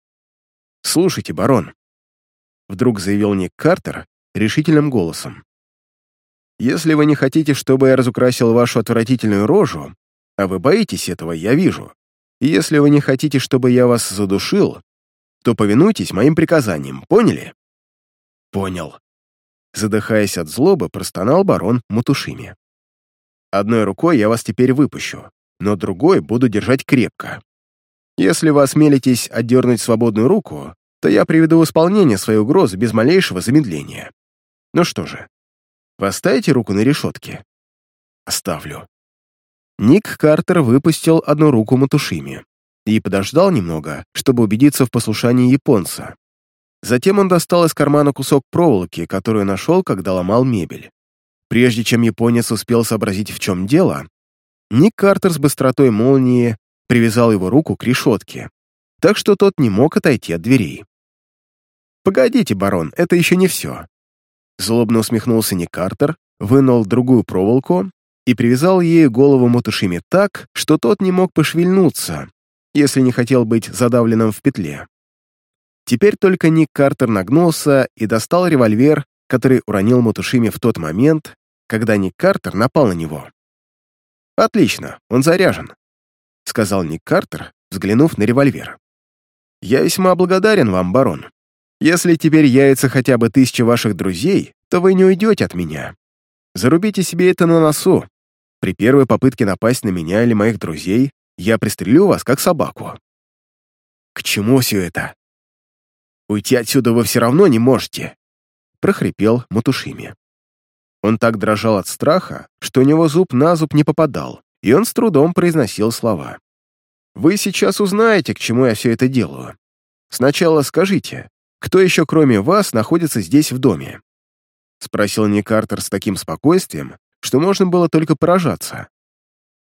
«Слушайте, барон», — вдруг заявил Ник Картер решительным голосом. «Если вы не хотите, чтобы я разукрасил вашу отвратительную рожу, а вы боитесь этого, я вижу, и если вы не хотите, чтобы я вас задушил, то повинуйтесь моим приказаниям, поняли?» «Понял», Задыхаясь от злобы, простонал барон Мутушими. «Одной рукой я вас теперь выпущу, но другой буду держать крепко. Если вы осмелитесь отдернуть свободную руку, то я приведу в исполнение своей угрозы без малейшего замедления. Ну что же, поставите руку на решетке?» «Оставлю». Ник Картер выпустил одну руку Матушими и подождал немного, чтобы убедиться в послушании японца, Затем он достал из кармана кусок проволоки, которую нашел, когда ломал мебель. Прежде чем японец успел сообразить, в чем дело, Ник Картер с быстротой молнии привязал его руку к решетке, так что тот не мог отойти от дверей. «Погодите, барон, это еще не все». Злобно усмехнулся Ник Картер, вынул другую проволоку и привязал ею голову Мотушими так, что тот не мог пошевельнуться, если не хотел быть задавленным в петле. Теперь только Ник Картер нагнулся и достал револьвер, который уронил Мотушими в тот момент, когда Ник Картер напал на него. «Отлично, он заряжен», — сказал Ник Картер, взглянув на револьвер. «Я весьма благодарен вам, барон. Если теперь яйца хотя бы тысячи ваших друзей, то вы не уйдете от меня. Зарубите себе это на носу. При первой попытке напасть на меня или моих друзей я пристрелю вас, как собаку. К чему все это? Уйти отсюда вы все равно не можете, прохрипел Матушими. Он так дрожал от страха, что у него зуб на зуб не попадал, и он с трудом произносил слова. «Вы сейчас узнаете, к чему я все это делаю. Сначала скажите, кто еще кроме вас находится здесь в доме?» Спросил Ник Картер с таким спокойствием, что можно было только поражаться.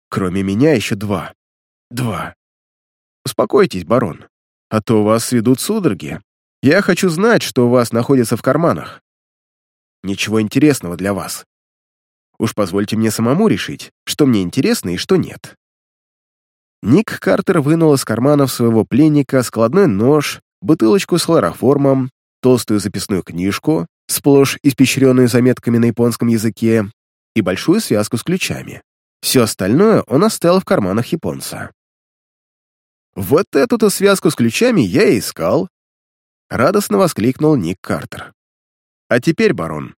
«Кроме меня еще два. Два. Успокойтесь, барон, а то вас сведут судороги. Я хочу знать, что у вас находится в карманах. Ничего интересного для вас. Уж позвольте мне самому решить, что мне интересно и что нет». Ник Картер вынул из карманов своего пленника складной нож, бутылочку с хлороформом, толстую записную книжку, сплошь испещренную заметками на японском языке, и большую связку с ключами. Все остальное он оставил в карманах японца. «Вот эту-то связку с ключами я и искал!» Радостно воскликнул Ник Картер. «А теперь, барон,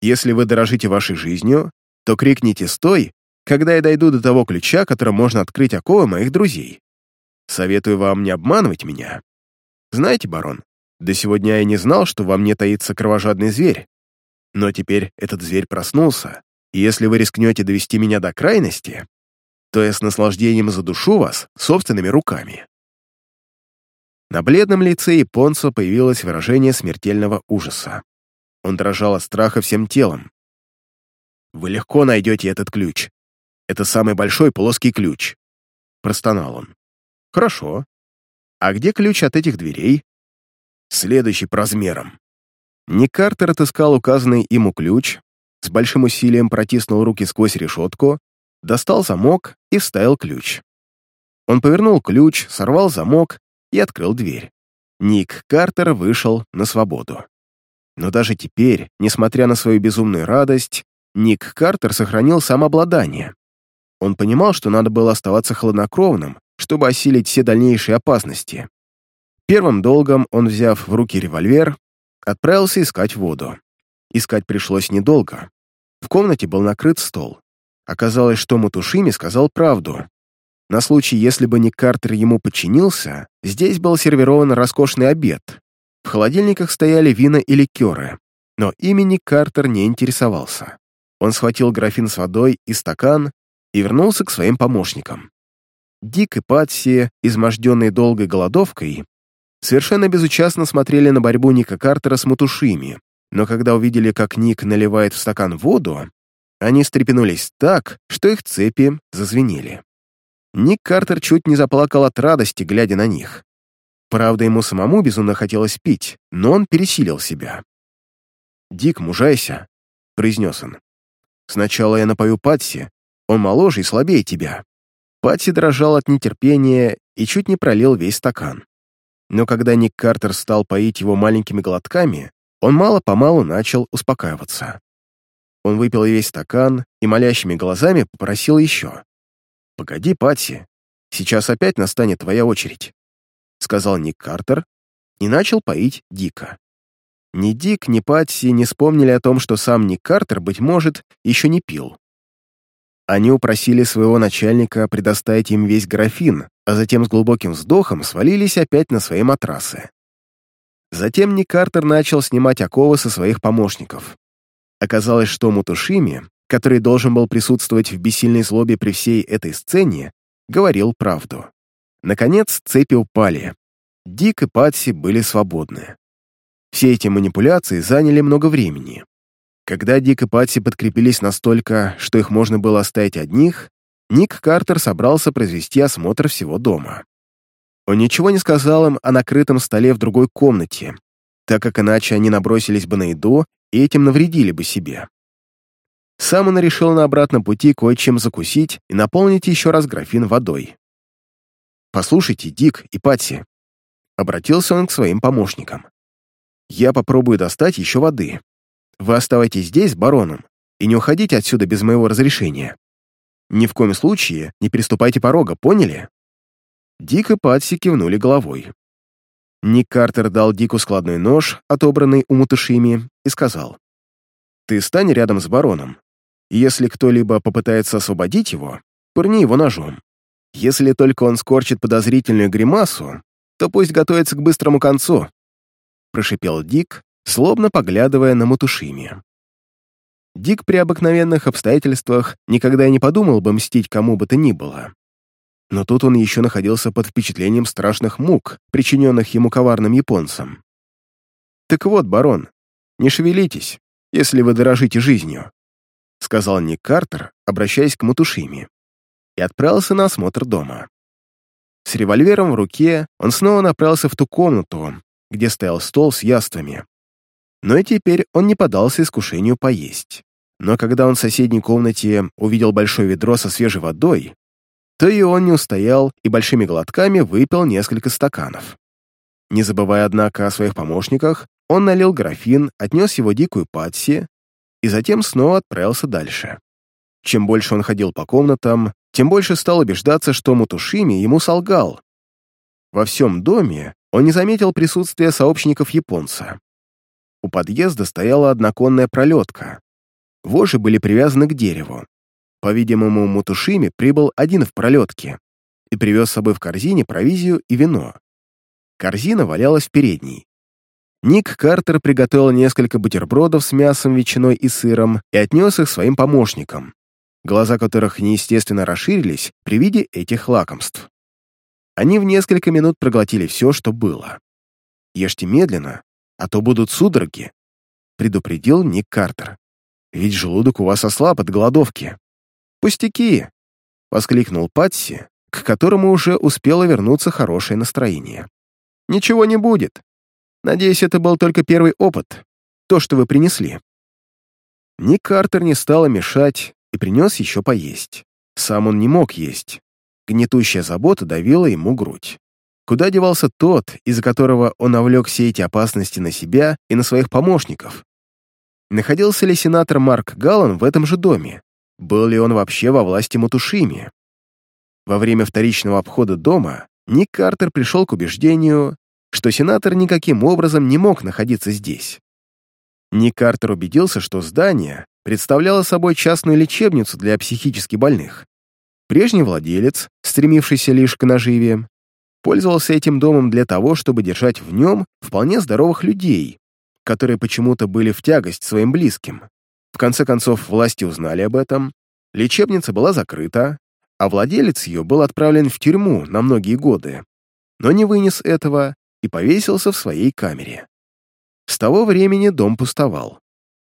если вы дорожите вашей жизнью, то крикните «Стой!», когда я дойду до того ключа, которым можно открыть оковы моих друзей. Советую вам не обманывать меня знаете, барон, до сегодня я не знал, что во мне таится кровожадный зверь. Но теперь этот зверь проснулся, и если вы рискнете довести меня до крайности, то я с наслаждением задушу вас собственными руками». На бледном лице японца появилось выражение смертельного ужаса. Он дрожал от страха всем телом. «Вы легко найдете этот ключ. Это самый большой плоский ключ», — простонал он. «Хорошо. А где ключ от этих дверей? Следующий по размерам. Ник Картер отыскал указанный ему ключ, с большим усилием протиснул руки сквозь решетку, достал замок и вставил ключ. Он повернул ключ, сорвал замок и открыл дверь. Ник Картер вышел на свободу. Но даже теперь, несмотря на свою безумную радость, Ник Картер сохранил самообладание. Он понимал, что надо было оставаться хладнокровным, чтобы осилить все дальнейшие опасности. Первым долгом он, взяв в руки револьвер, отправился искать воду. Искать пришлось недолго. В комнате был накрыт стол. Оказалось, что Матушими сказал правду. На случай, если бы Ник Картер ему подчинился, здесь был сервирован роскошный обед. В холодильниках стояли вина и ликеры, но ими Ник Картер не интересовался. Он схватил графин с водой и стакан и вернулся к своим помощникам. Дик и Патси, изможденные долгой голодовкой, совершенно безучастно смотрели на борьбу Ника Картера с Мутушими, но когда увидели, как Ник наливает в стакан воду, они стрепенулись так, что их цепи зазвенели. Ник Картер чуть не заплакал от радости, глядя на них. Правда, ему самому безумно хотелось пить, но он пересилил себя. «Дик, мужайся», — произнес он. «Сначала я напою Патси, он моложе и слабее тебя. Патси дрожал от нетерпения и чуть не пролил весь стакан. Но когда Ник Картер стал поить его маленькими глотками, он мало-помалу начал успокаиваться. Он выпил весь стакан и молящими глазами попросил еще. «Погоди, Патси, сейчас опять настанет твоя очередь», сказал Ник Картер и начал поить Дика. Ни Дик, ни Патси не вспомнили о том, что сам Ник Картер, быть может, еще не пил. Они упросили своего начальника предоставить им весь графин, а затем с глубоким вздохом свалились опять на свои матрасы. Затем Ник Картер начал снимать оковы со своих помощников. Оказалось, что Мутушими, который должен был присутствовать в бессильной злобе при всей этой сцене, говорил правду. Наконец, цепи упали. Дик и Патси были свободны. Все эти манипуляции заняли много времени. Когда Дик и Патси подкрепились настолько, что их можно было оставить одних, Ник Картер собрался произвести осмотр всего дома. Он ничего не сказал им о накрытом столе в другой комнате, так как иначе они набросились бы на еду и этим навредили бы себе. сам он решил на обратном пути кое-чем закусить и наполнить еще раз графин водой. «Послушайте, Дик и Патси», — обратился он к своим помощникам. «Я попробую достать еще воды. Вы оставайтесь здесь с бароном и не уходите отсюда без моего разрешения. Ни в коем случае не переступайте порога, поняли?» Дик и Патси кивнули головой. Ник Картер дал Дику складной нож, отобранный у Мутушими, и сказал, «Ты стань рядом с бароном. Если кто-либо попытается освободить его, пырни его ножом. Если только он скорчит подозрительную гримасу, то пусть готовится к быстрому концу», прошипел Дик, злобно поглядывая на Мутушими. Дик при обыкновенных обстоятельствах никогда не подумал бы мстить кому бы то ни было. Но тут он еще находился под впечатлением страшных мук, причиненных ему коварным японцам. «Так вот, барон, не шевелитесь, если вы дорожите жизнью», сказал Ник Картер, обращаясь к Матушими, и отправился на осмотр дома. С револьвером в руке он снова направился в ту комнату, где стоял стол с яствами. Но и теперь он не подался искушению поесть. Но когда он в соседней комнате увидел большое ведро со свежей водой, то и он не устоял и большими глотками выпил несколько стаканов. Не забывая, однако, о своих помощниках, он налил графин, отнес его дикую Патси и затем снова отправился дальше. Чем больше он ходил по комнатам, тем больше стал убеждаться, что Мутушими ему солгал. Во всем доме он не заметил присутствия сообщников японца. У подъезда стояла одноконная пролетка. Вожи были привязаны к дереву. По-видимому, Мутушими прибыл один в пролетке и привез с собой в корзине провизию и вино. Корзина валялась в передней. Ник Картер приготовил несколько бутербродов с мясом, ветчиной и сыром и отнес их своим помощникам, глаза которых неестественно расширились при виде этих лакомств. Они в несколько минут проглотили все, что было. «Ешьте медленно, а то будут судороги», — предупредил Ник Картер. «Ведь желудок у вас ослаб от голодовки». «Пустяки!» — воскликнул Патси, к которому уже успело вернуться хорошее настроение. «Ничего не будет. Надеюсь, это был только первый опыт, то, что вы принесли». Ник Картер не стал мешать и принес еще поесть. Сам он не мог есть. Гнетущая забота давила ему грудь. Куда девался тот, из-за которого он навлек все эти опасности на себя и на своих помощников? Находился ли сенатор Марк Галлан в этом же доме? Был ли он вообще во власти Матушими? Во время вторичного обхода дома Ник Картер пришел к убеждению, что сенатор никаким образом не мог находиться здесь. Ник Картер убедился, что здание представляло собой частную лечебницу для психически больных. Прежний владелец, стремившийся лишь к наживе, пользовался этим домом для того, чтобы держать в нем вполне здоровых людей, которые почему-то были в тягость своим близким. В конце концов, власти узнали об этом, лечебница была закрыта, а владелец ее был отправлен в тюрьму на многие годы, но не вынес этого и повесился в своей камере. С того времени дом пустовал.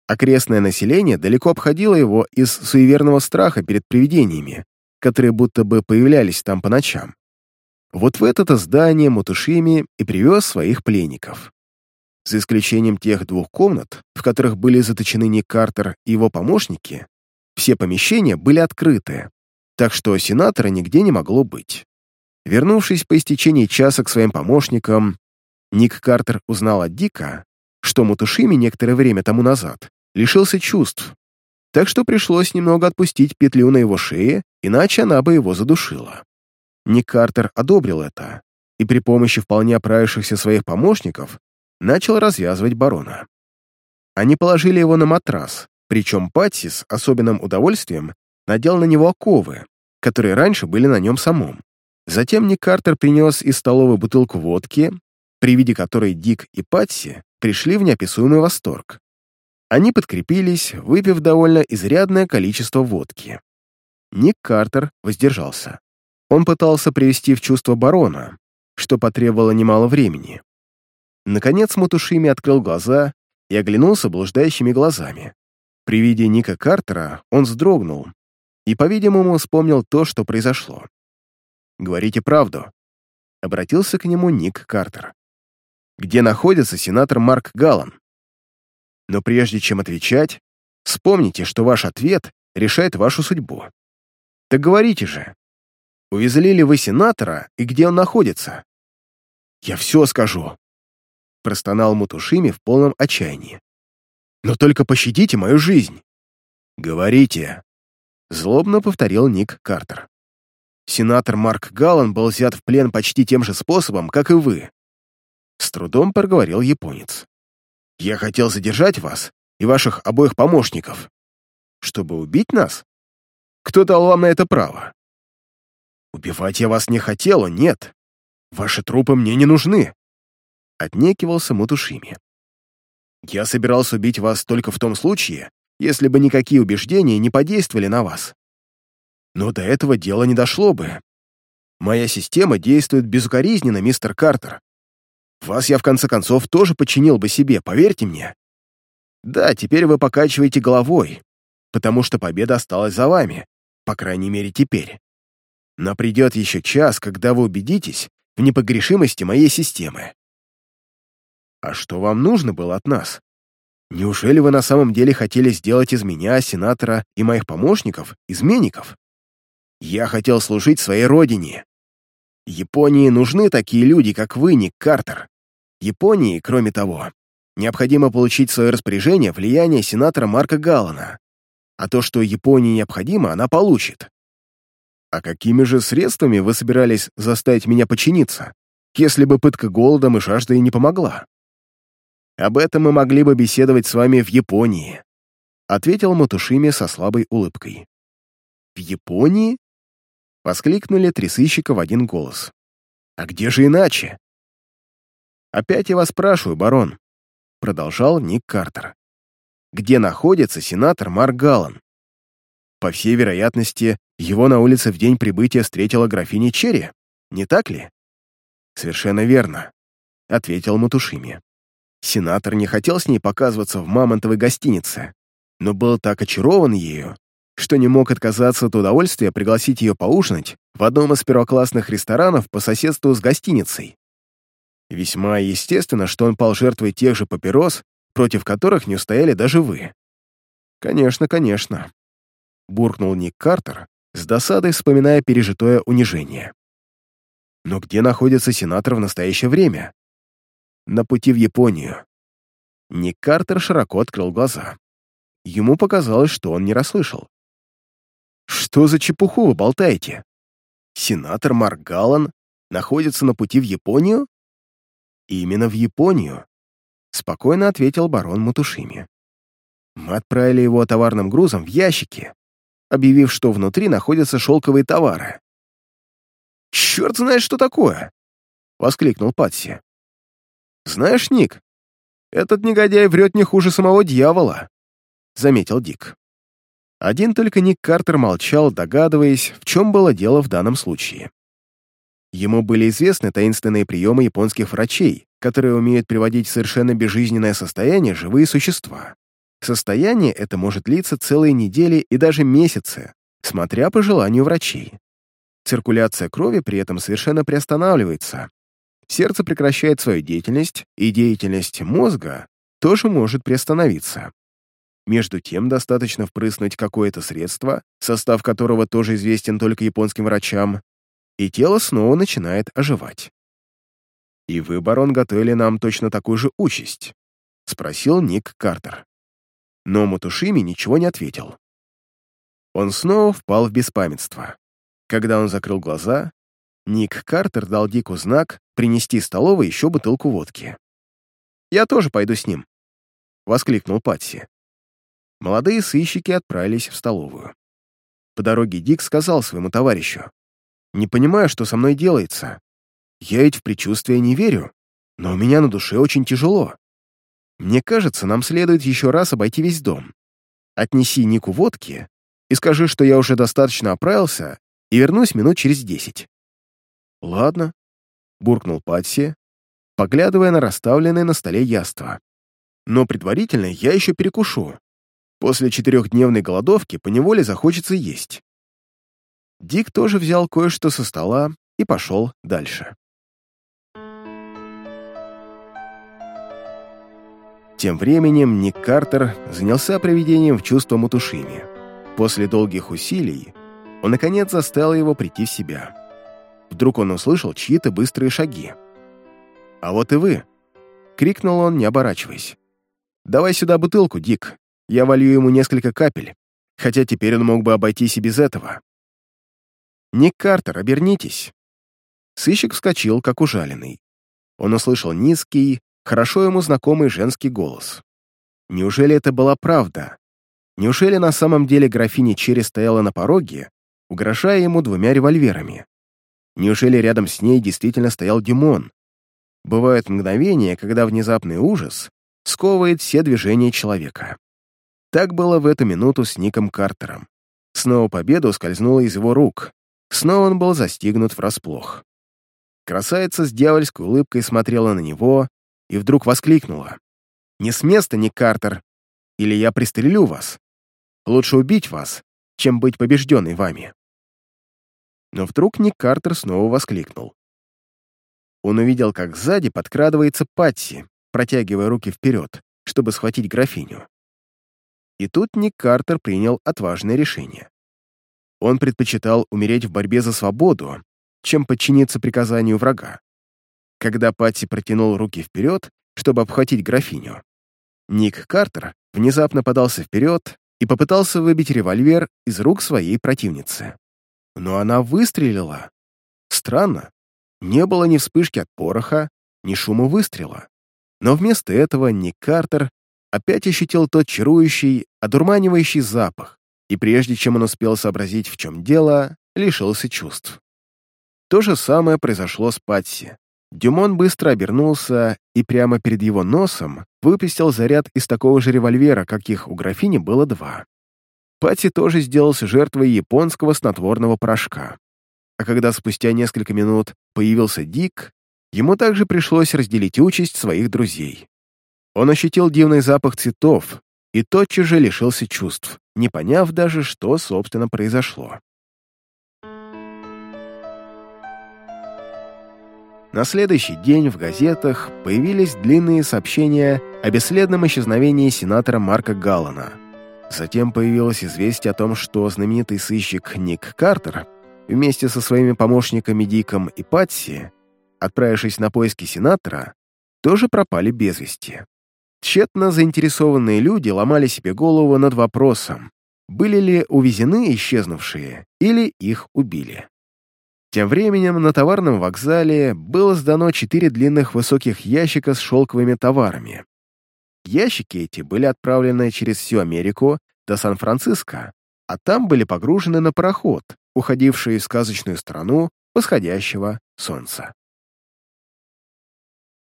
Окрестное население далеко обходило его из суеверного страха перед привидениями, которые будто бы появлялись там по ночам. Вот в это здание Мутушими и привез своих пленников. За исключением тех двух комнат, в которых были заточены Ник Картер и его помощники, все помещения были открыты, так что сенатора нигде не могло быть. Вернувшись по истечении часа к своим помощникам, Ник Картер узнал от Дика, что Мутушими некоторое время тому назад лишился чувств, так что пришлось немного отпустить петлю на его шее, иначе она бы его задушила. Ник Картер одобрил это, и при помощи вполне оправившихся своих помощников начал развязывать барона. Они положили его на матрас, причем Патси с особенным удовольствием надел на него оковы, которые раньше были на нем самом. Затем Ник Картер принес из столовой бутылку водки, при виде которой Дик и Патси пришли в неописуемый восторг. Они подкрепились, выпив довольно изрядное количество водки. Ник Картер воздержался. Он пытался привести в чувство барона, что потребовало немало времени. Наконец Матушими открыл глаза и оглянулся блуждающими глазами. При виде Ника Картера он вздрогнул и, по-видимому, вспомнил то, что произошло. «Говорите правду», — обратился к нему Ник Картер. «Где находится сенатор Марк Галлан?» Но прежде чем отвечать, Вспомните, что ваш ответ решает вашу судьбу. Так говорите же, увезли ли вы сенатора и где он находится? Я все скажу, простонал Мутушими в полном отчаянии. Но только пощадите мою жизнь. Говорите, злобно повторил Ник Картер. Сенатор Марк Галлан был взят в плен почти тем же способом, как и вы. С трудом проговорил японец. Я хотел задержать вас и ваших обоих помощников. Чтобы убить нас? Кто дал вам на это право? Убивать я вас не хотела, нет. Ваши трупы мне не нужны. Отнекивался Мутушими. Я собирался убить вас только в том случае, если бы никакие убеждения не подействовали на вас. Но до этого дела не дошло бы. Моя система действует безукоризненно, мистер Картер. Вас я, в конце концов, тоже подчинил бы себе, поверьте мне. Да, теперь вы покачиваете головой, потому что победа осталась за вами, по крайней мере, теперь. Но придет еще час, когда вы убедитесь в непогрешимости моей системы. А что вам нужно было от нас? Неужели вы на самом деле хотели сделать из меня, сенатора и моих помощников, изменников? Я хотел служить своей родине. Японии нужны такие люди, как вы, Ник Картер. Японии, кроме того, необходимо получить свое распоряжение влияние сенатора Марка Галлана, а то, что Японии необходимо, она получит. А какими же средствами вы собирались заставить меня подчиниться, если бы пытка голодом и жаждой не помогла? Об этом мы могли бы беседовать с вами в Японии, ответил Матушими со слабой улыбкой. В Японии? Воскликнули три сыщика в один голос. А где же иначе? Опять я вас спрашиваю, барон, продолжал Ник Картер. Где находится сенатор Марк Галлан? По всей вероятности, его на улице в день прибытия встретила графиня Черри, не так ли? Совершенно верно, ответил Матушими. Сенатор не хотел с ней показываться в мамонтовой гостинице, но был так очарован ею, что не мог отказаться от удовольствия пригласить ее поужинать в одном из первоклассных ресторанов по соседству с гостиницей. Весьма естественно, что он пал жертвой тех же папирос, против которых не устояли даже вы. «Конечно, конечно», — буркнул Ник Картер, с досадой вспоминая пережитое унижение. «Но где находится сенатор в настоящее время?» «На пути в Японию». Ник Картер широко открыл глаза. Ему показалось, что он не расслышал. «Что за чепуху вы болтаете? Сенатор Марк Галлан находится на пути в Японию?» «Именно в Японию», — спокойно ответил барон Матушими. «Мы отправили его товарным грузом в ящики, объявив, что внутри находятся шелковые товары». «Черт знает, что такое!» — воскликнул Патси. «Знаешь, Ник, этот негодяй врет не хуже самого дьявола», — заметил Дик. Один только Ник Картер молчал, догадываясь, в чем было дело в данном случае. Ему были известны таинственные приемы японских врачей, которые умеют приводить в совершенно безжизненное состояние живые существа. Состояние это может длиться целые недели и даже месяцы, смотря по желанию врачей. Циркуляция крови при этом совершенно приостанавливается. Сердце прекращает свою деятельность, и деятельность мозга тоже может приостановиться. Между тем, достаточно впрыснуть какое-то средство, состав которого тоже известен только японским врачам, и тело снова начинает оживать. «И вы, барон, готовили нам точно такую же участь?» — спросил Ник Картер. Но Матушими ничего не ответил. Он снова впал в беспамятство. Когда он закрыл глаза, Ник Картер дал Дику знак принести столовой еще бутылку водки. «Я тоже пойду с ним», — воскликнул Патси. Молодые сыщики отправились в столовую. По дороге Дик сказал своему товарищу, не понимаю, что со мной делается. Я ведь в предчувствие не верю, но у меня на душе очень тяжело. Мне кажется, нам следует еще раз обойти весь дом. Отнеси Нику водки и скажи, что я уже достаточно оправился и вернусь минут через десять». «Ладно», — буркнул Патси, поглядывая на расставленное на столе яство. «Но предварительно я еще перекушу. После четырехдневной голодовки поневоле захочется есть». Дик тоже взял кое-что со стола и пошел дальше. Тем временем Ник Картер занялся приведением в чувство Мутушими. После долгих усилий он, наконец, заставил его прийти в себя. Вдруг он услышал чьи-то быстрые шаги. «А вот и вы!» — крикнул он, не оборачиваясь. «Давай сюда бутылку, Дик. Я волью ему несколько капель, хотя теперь он мог бы обойтись и без этого». «Ник Картер, обернитесь!» Сыщик вскочил, как ужаленный. Он услышал низкий, хорошо ему знакомый женский голос. Неужели это была правда? Неужели на самом деле графиня Черри стояла на пороге, угрожая ему двумя револьверами? Неужели рядом с ней действительно стоял Димон? Бывают мгновения, когда внезапный ужас сковывает все движения человека. Так было в эту минуту с Ником Картером. Снова победа ускользнула из его рук. Снова он был застигнут врасплох. Красавица с дьявольской улыбкой смотрела на него, и вдруг воскликнула. «Не с места, Ник Картер, или я пристрелю вас. Лучше убить вас, чем быть побежденной вами». Но вдруг Ник Картер снова воскликнул. Он увидел, как сзади подкрадывается Патси, протягивая руки вперед, чтобы схватить графиню. И тут Ник Картер принял отважное решение. Он предпочитал умереть в борьбе за свободу, чем подчиниться приказанию врага когда Патти протянул руки вперед, чтобы обхватить графиню. Ник Картер внезапно подался вперед и попытался выбить револьвер из рук своей противницы. Но она выстрелила. Странно. Не было ни вспышки от пороха, ни шума выстрела. Но вместо этого Ник Картер опять ощутил тот чарующий, одурманивающий запах, и прежде чем он успел сообразить, в чем дело, лишился чувств. То же самое произошло с Патси. Дюмон быстро обернулся и прямо перед его носом выпустил заряд из такого же револьвера, каких у графини было два. Пати тоже сделался жертвой японского снотворного порошка. А когда спустя несколько минут появился Дик, ему также пришлось разделить участь своих друзей. Он ощутил дивный запах цветов и тотчас же лишился чувств, не поняв даже, что, собственно, произошло. На следующий день в газетах появились длинные сообщения о бесследном исчезновении сенатора Марка Галлана. Затем появилось известие о том, что знаменитый сыщик Ник Картер вместе со своими помощниками Диком и Патси, отправившись на поиски сенатора, тоже пропали без вести. Тщетно заинтересованные люди ломали себе голову над вопросом, были ли увезены исчезнувшие или их убили. Тем временем на товарном вокзале было сдано четыре длинных высоких ящика с шелковыми товарами. Ящики эти были отправлены через всю Америку до Сан-Франциско, а там были погружены на пароход, уходивший в сказочную страну восходящего солнца.